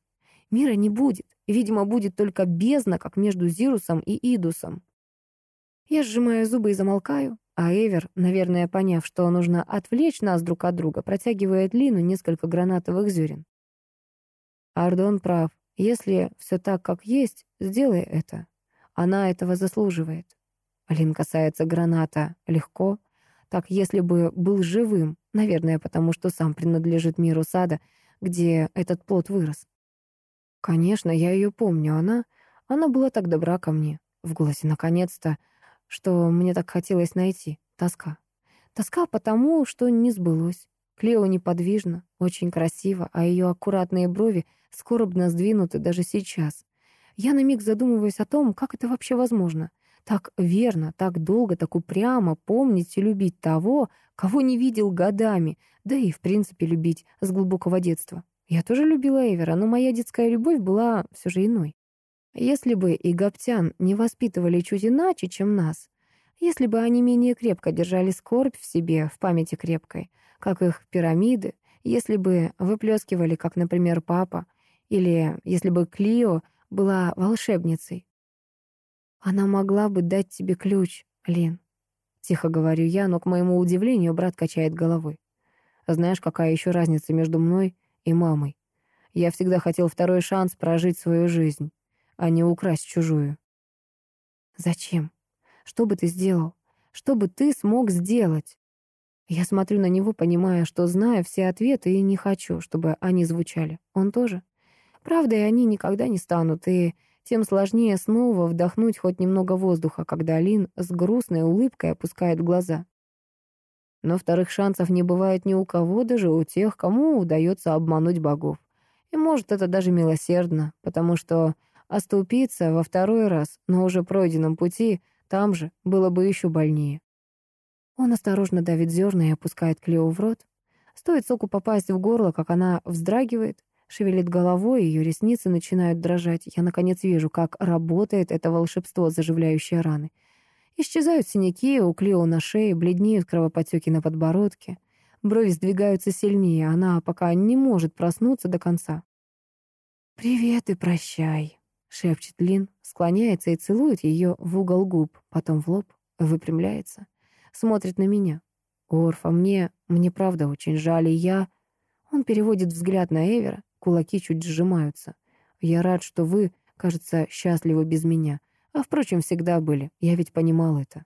Мира не будет. Видимо, будет только бездна, как между Зирусом и Идусом. Я сжимаю зубы и замолкаю, а Эвер, наверное, поняв, что нужно отвлечь нас друг от друга, протягивает Лину несколько гранатовых зерен. Ардон прав. Если все так, как есть, сделай это. Она этого заслуживает. Лин касается граната легко, так если бы был живым, наверное, потому что сам принадлежит миру сада, где этот плод вырос. Конечно, я ее помню, она... Она была так добра ко мне. В голосе наконец-то, что мне так хотелось найти. Тоска. Тоска потому, что не сбылось. Клео неподвижна, очень красиво, а ее аккуратные брови скорбно сдвинуты даже сейчас. Я на миг задумываюсь о том, как это вообще возможно. Так верно, так долго, так упрямо помнить и любить того, кого не видел годами, да и, в принципе, любить с глубокого детства. Я тоже любила Эвера, но моя детская любовь была все же иной. Если бы и гаптян не воспитывали чуть иначе, чем нас, если бы они менее крепко держали скорбь в себе, в памяти крепкой, как их пирамиды, если бы выплескивали, как, например, папа, или если бы Клио была волшебницей. Она могла бы дать тебе ключ, Лин. Тихо говорю я, но, к моему удивлению, брат качает головой. Знаешь, какая еще разница между мной и мамой? Я всегда хотел второй шанс прожить свою жизнь, а не украсть чужую. Зачем? Что бы ты сделал? Что бы ты смог сделать? Я смотрю на него, понимая, что знаю все ответы и не хочу, чтобы они звучали. Он тоже. Правда, и они никогда не станут, и тем сложнее снова вдохнуть хоть немного воздуха, когда Лин с грустной улыбкой опускает глаза. Но вторых шансов не бывает ни у кого, даже у тех, кому удается обмануть богов. И может, это даже милосердно, потому что оступиться во второй раз на уже пройденном пути там же было бы еще больнее. Он осторожно давит зерна и опускает Клео в рот. Стоит соку попасть в горло, как она вздрагивает, шевелит головой, ее ресницы начинают дрожать. Я, наконец, вижу, как работает это волшебство, заживляющее раны. Исчезают синяки у Клео на шее, бледнеют кровопотеки на подбородке. Брови сдвигаются сильнее, она пока не может проснуться до конца. «Привет и прощай», — шепчет Лин, склоняется и целует ее в угол губ, потом в лоб, выпрямляется смотрит на меня. Орфа, мне, мне правда очень жаль, и я... Он переводит взгляд на Эвера, кулаки чуть сжимаются. Я рад, что вы, кажется, счастливы без меня. А, впрочем, всегда были. Я ведь понимал это.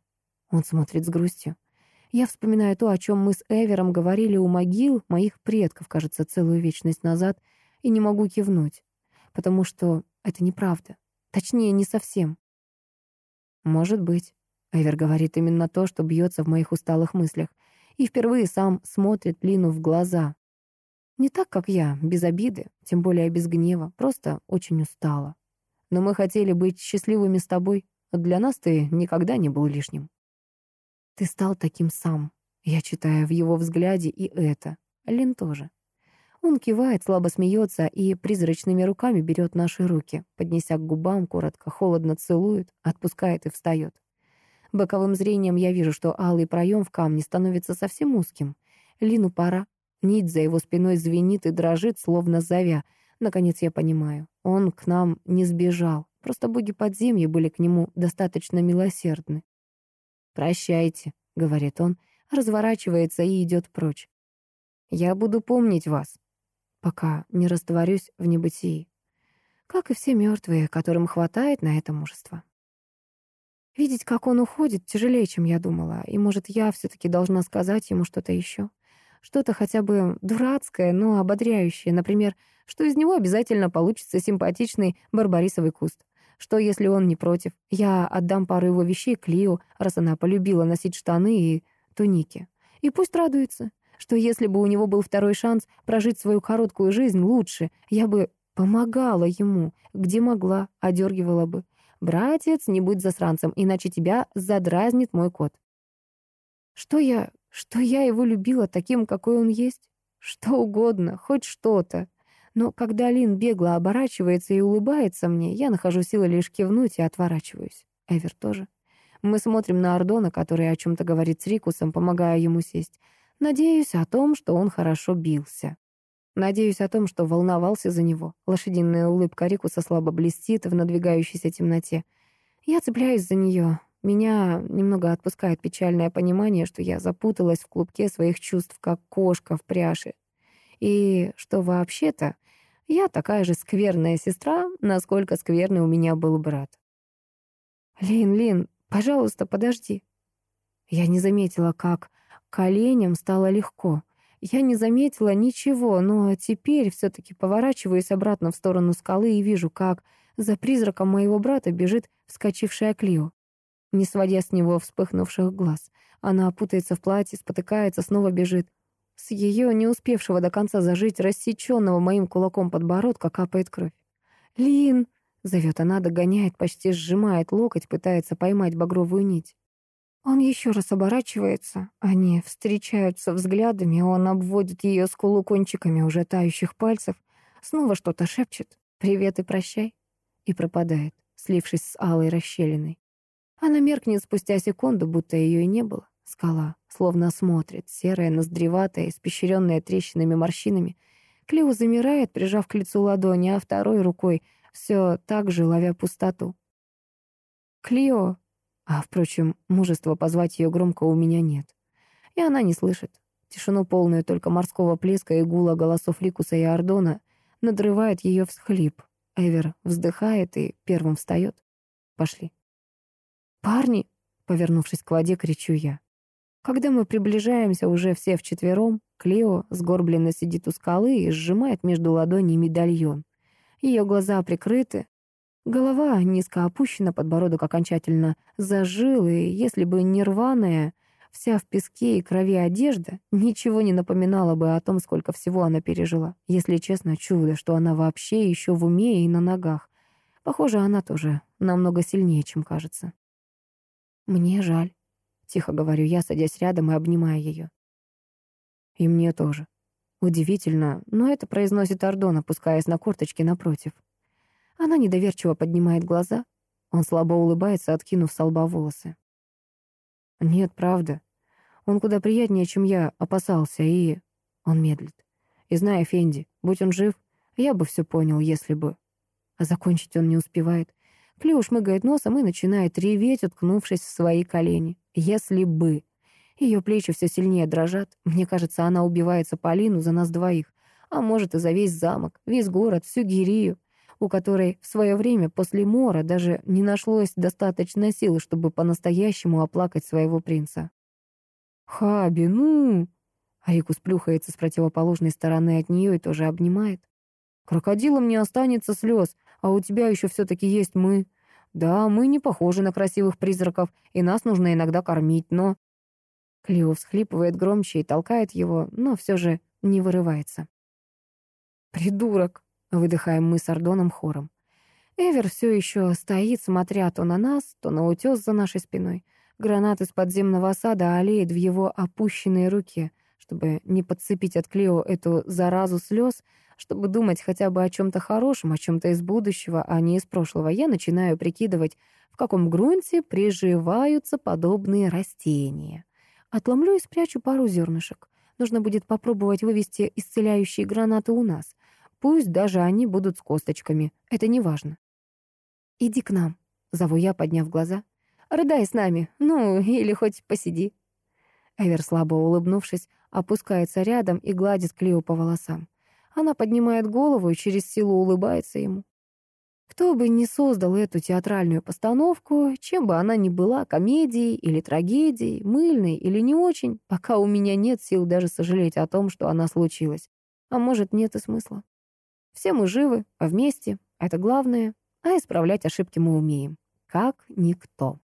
Он смотрит с грустью. Я вспоминаю то, о чем мы с Эвером говорили у могил моих предков, кажется, целую вечность назад, и не могу кивнуть, потому что это неправда. Точнее, не совсем. Может быть. Эвер говорит именно то, что бьется в моих усталых мыслях, и впервые сам смотрит Лину в глаза. Не так, как я, без обиды, тем более без гнева, просто очень устала. Но мы хотели быть счастливыми с тобой. Для нас ты никогда не был лишним. Ты стал таким сам. Я читаю в его взгляде и это. Лин тоже. Он кивает, слабо смеется и призрачными руками берет наши руки, поднеся к губам, коротко, холодно целует, отпускает и встает. Боковым зрением я вижу, что алый проем в камне становится совсем узким. Лину пора. Нить за его спиной звенит и дрожит, словно зовя. Наконец я понимаю. Он к нам не сбежал. Просто боги подземья были к нему достаточно милосердны. «Прощайте», — говорит он, разворачивается и идет прочь. Я буду помнить вас, пока не растворюсь в небытии. Как и все мертвые, которым хватает на это мужества. Видеть, как он уходит, тяжелее, чем я думала, и, может, я все таки должна сказать ему что-то еще. Что-то хотя бы дурацкое, но ободряющее. Например, что из него обязательно получится симпатичный барбарисовый куст. Что, если он не против, я отдам пару его вещей Клио, раз она полюбила носить штаны и туники. И пусть радуется, что если бы у него был второй шанс прожить свою короткую жизнь лучше, я бы помогала ему, где могла, одергивала бы. «Братец, не будь засранцем, иначе тебя задразнит мой кот». Что я что я его любила таким, какой он есть? Что угодно, хоть что-то. Но когда Лин бегло оборачивается и улыбается мне, я нахожу силы лишь кивнуть и отворачиваюсь. Эвер тоже. Мы смотрим на Ордона, который о чем-то говорит с Рикусом, помогая ему сесть. Надеюсь о том, что он хорошо бился. Надеюсь о том, что волновался за него. Лошадиная улыбка Рикуса слабо блестит в надвигающейся темноте. Я цепляюсь за нее, меня немного отпускает печальное понимание, что я запуталась в клубке своих чувств, как кошка в пряже. И что вообще-то я такая же скверная сестра, насколько скверный у меня был брат. «Лин, Лин, пожалуйста, подожди». Я не заметила, как коленям стало легко. Я не заметила ничего, но теперь все таки поворачиваюсь обратно в сторону скалы и вижу, как за призраком моего брата бежит вскочившая Клио не сводя с него вспыхнувших глаз. Она путается в платье, спотыкается, снова бежит. С ее, не успевшего до конца зажить, рассеченного моим кулаком подбородка, капает кровь. «Лин!» — зовет она, догоняет, почти сжимает локоть, пытается поймать багровую нить. Он еще раз оборачивается, они встречаются взглядами, он обводит ее скулу кончиками уже тающих пальцев, снова что-то шепчет «Привет и прощай» и пропадает, слившись с алой расщелиной. Она меркнет спустя секунду, будто ее и не было. Скала словно смотрит, серая, ноздреватая, испещренная трещинами морщинами. Клео замирает, прижав к лицу ладони, а второй рукой все так же ловя пустоту. «Клео!» А, впрочем, мужества позвать ее громко у меня нет. И она не слышит. Тишину полную только морского плеска и гула голосов Ликуса и Ордона надрывает ее всхлип. Эвер вздыхает и первым встает. Пошли. «Парни!» — повернувшись к воде, кричу я. Когда мы приближаемся уже все вчетвером, Клео сгорбленно сидит у скалы и сжимает между ладоней медальон. Ее глаза прикрыты, голова низко опущена, подбородок окончательно зажил, и если бы не рваная, вся в песке и крови одежда, ничего не напоминала бы о том, сколько всего она пережила. Если честно, чудо, что она вообще еще в уме и на ногах. Похоже, она тоже намного сильнее, чем кажется. «Мне жаль», — тихо говорю я, садясь рядом и обнимая ее. «И мне тоже. Удивительно, но это произносит Ордон, опускаясь на корточки напротив. Она недоверчиво поднимает глаза. Он слабо улыбается, откинув с лба волосы. «Нет, правда. Он куда приятнее, чем я опасался, и...» Он медлит. «И зная Фенди, будь он жив, я бы все понял, если бы...» А закончить он не успевает. Клео шмыгает носом и начинает реветь, уткнувшись в свои колени. Если бы. Ее плечи все сильнее дрожат. Мне кажется, она убивается Полину за нас двоих. А может, и за весь замок, весь город, всю Гирию, у которой в свое время после мора даже не нашлось достаточно сил, чтобы по-настоящему оплакать своего принца. «Хаби, ну!» Арикус плюхается с противоположной стороны от нее и тоже обнимает. «Крокодилам не останется слез, а у тебя еще все-таки есть мы. Да, мы не похожи на красивых призраков, и нас нужно иногда кормить, но...» Клео всхлипывает громче и толкает его, но все же не вырывается. «Придурок!» — выдыхаем мы с Ордоном хором. Эвер все еще стоит, смотря то на нас, то на утес за нашей спиной. Гранат из подземного осада олеет в его опущенной руке. Чтобы не подцепить от Клео эту заразу слез, чтобы думать хотя бы о чем-то хорошем, о чем-то из будущего, а не из прошлого, я начинаю прикидывать, в каком грунте приживаются подобные растения. Отломлю и спрячу пару зернышек. Нужно будет попробовать вывести исцеляющие гранаты у нас. Пусть даже они будут с косточками. Это не важно. «Иди к нам», — зову я, подняв глаза. «Рыдай с нами. Ну, или хоть посиди». Эвер, слабо улыбнувшись, опускается рядом и гладит Клио по волосам. Она поднимает голову и через силу улыбается ему. Кто бы ни создал эту театральную постановку, чем бы она ни была, комедией или трагедией, мыльной или не очень, пока у меня нет сил даже сожалеть о том, что она случилась. А может, нет и смысла. Все мы живы, а вместе — это главное, а исправлять ошибки мы умеем. Как никто.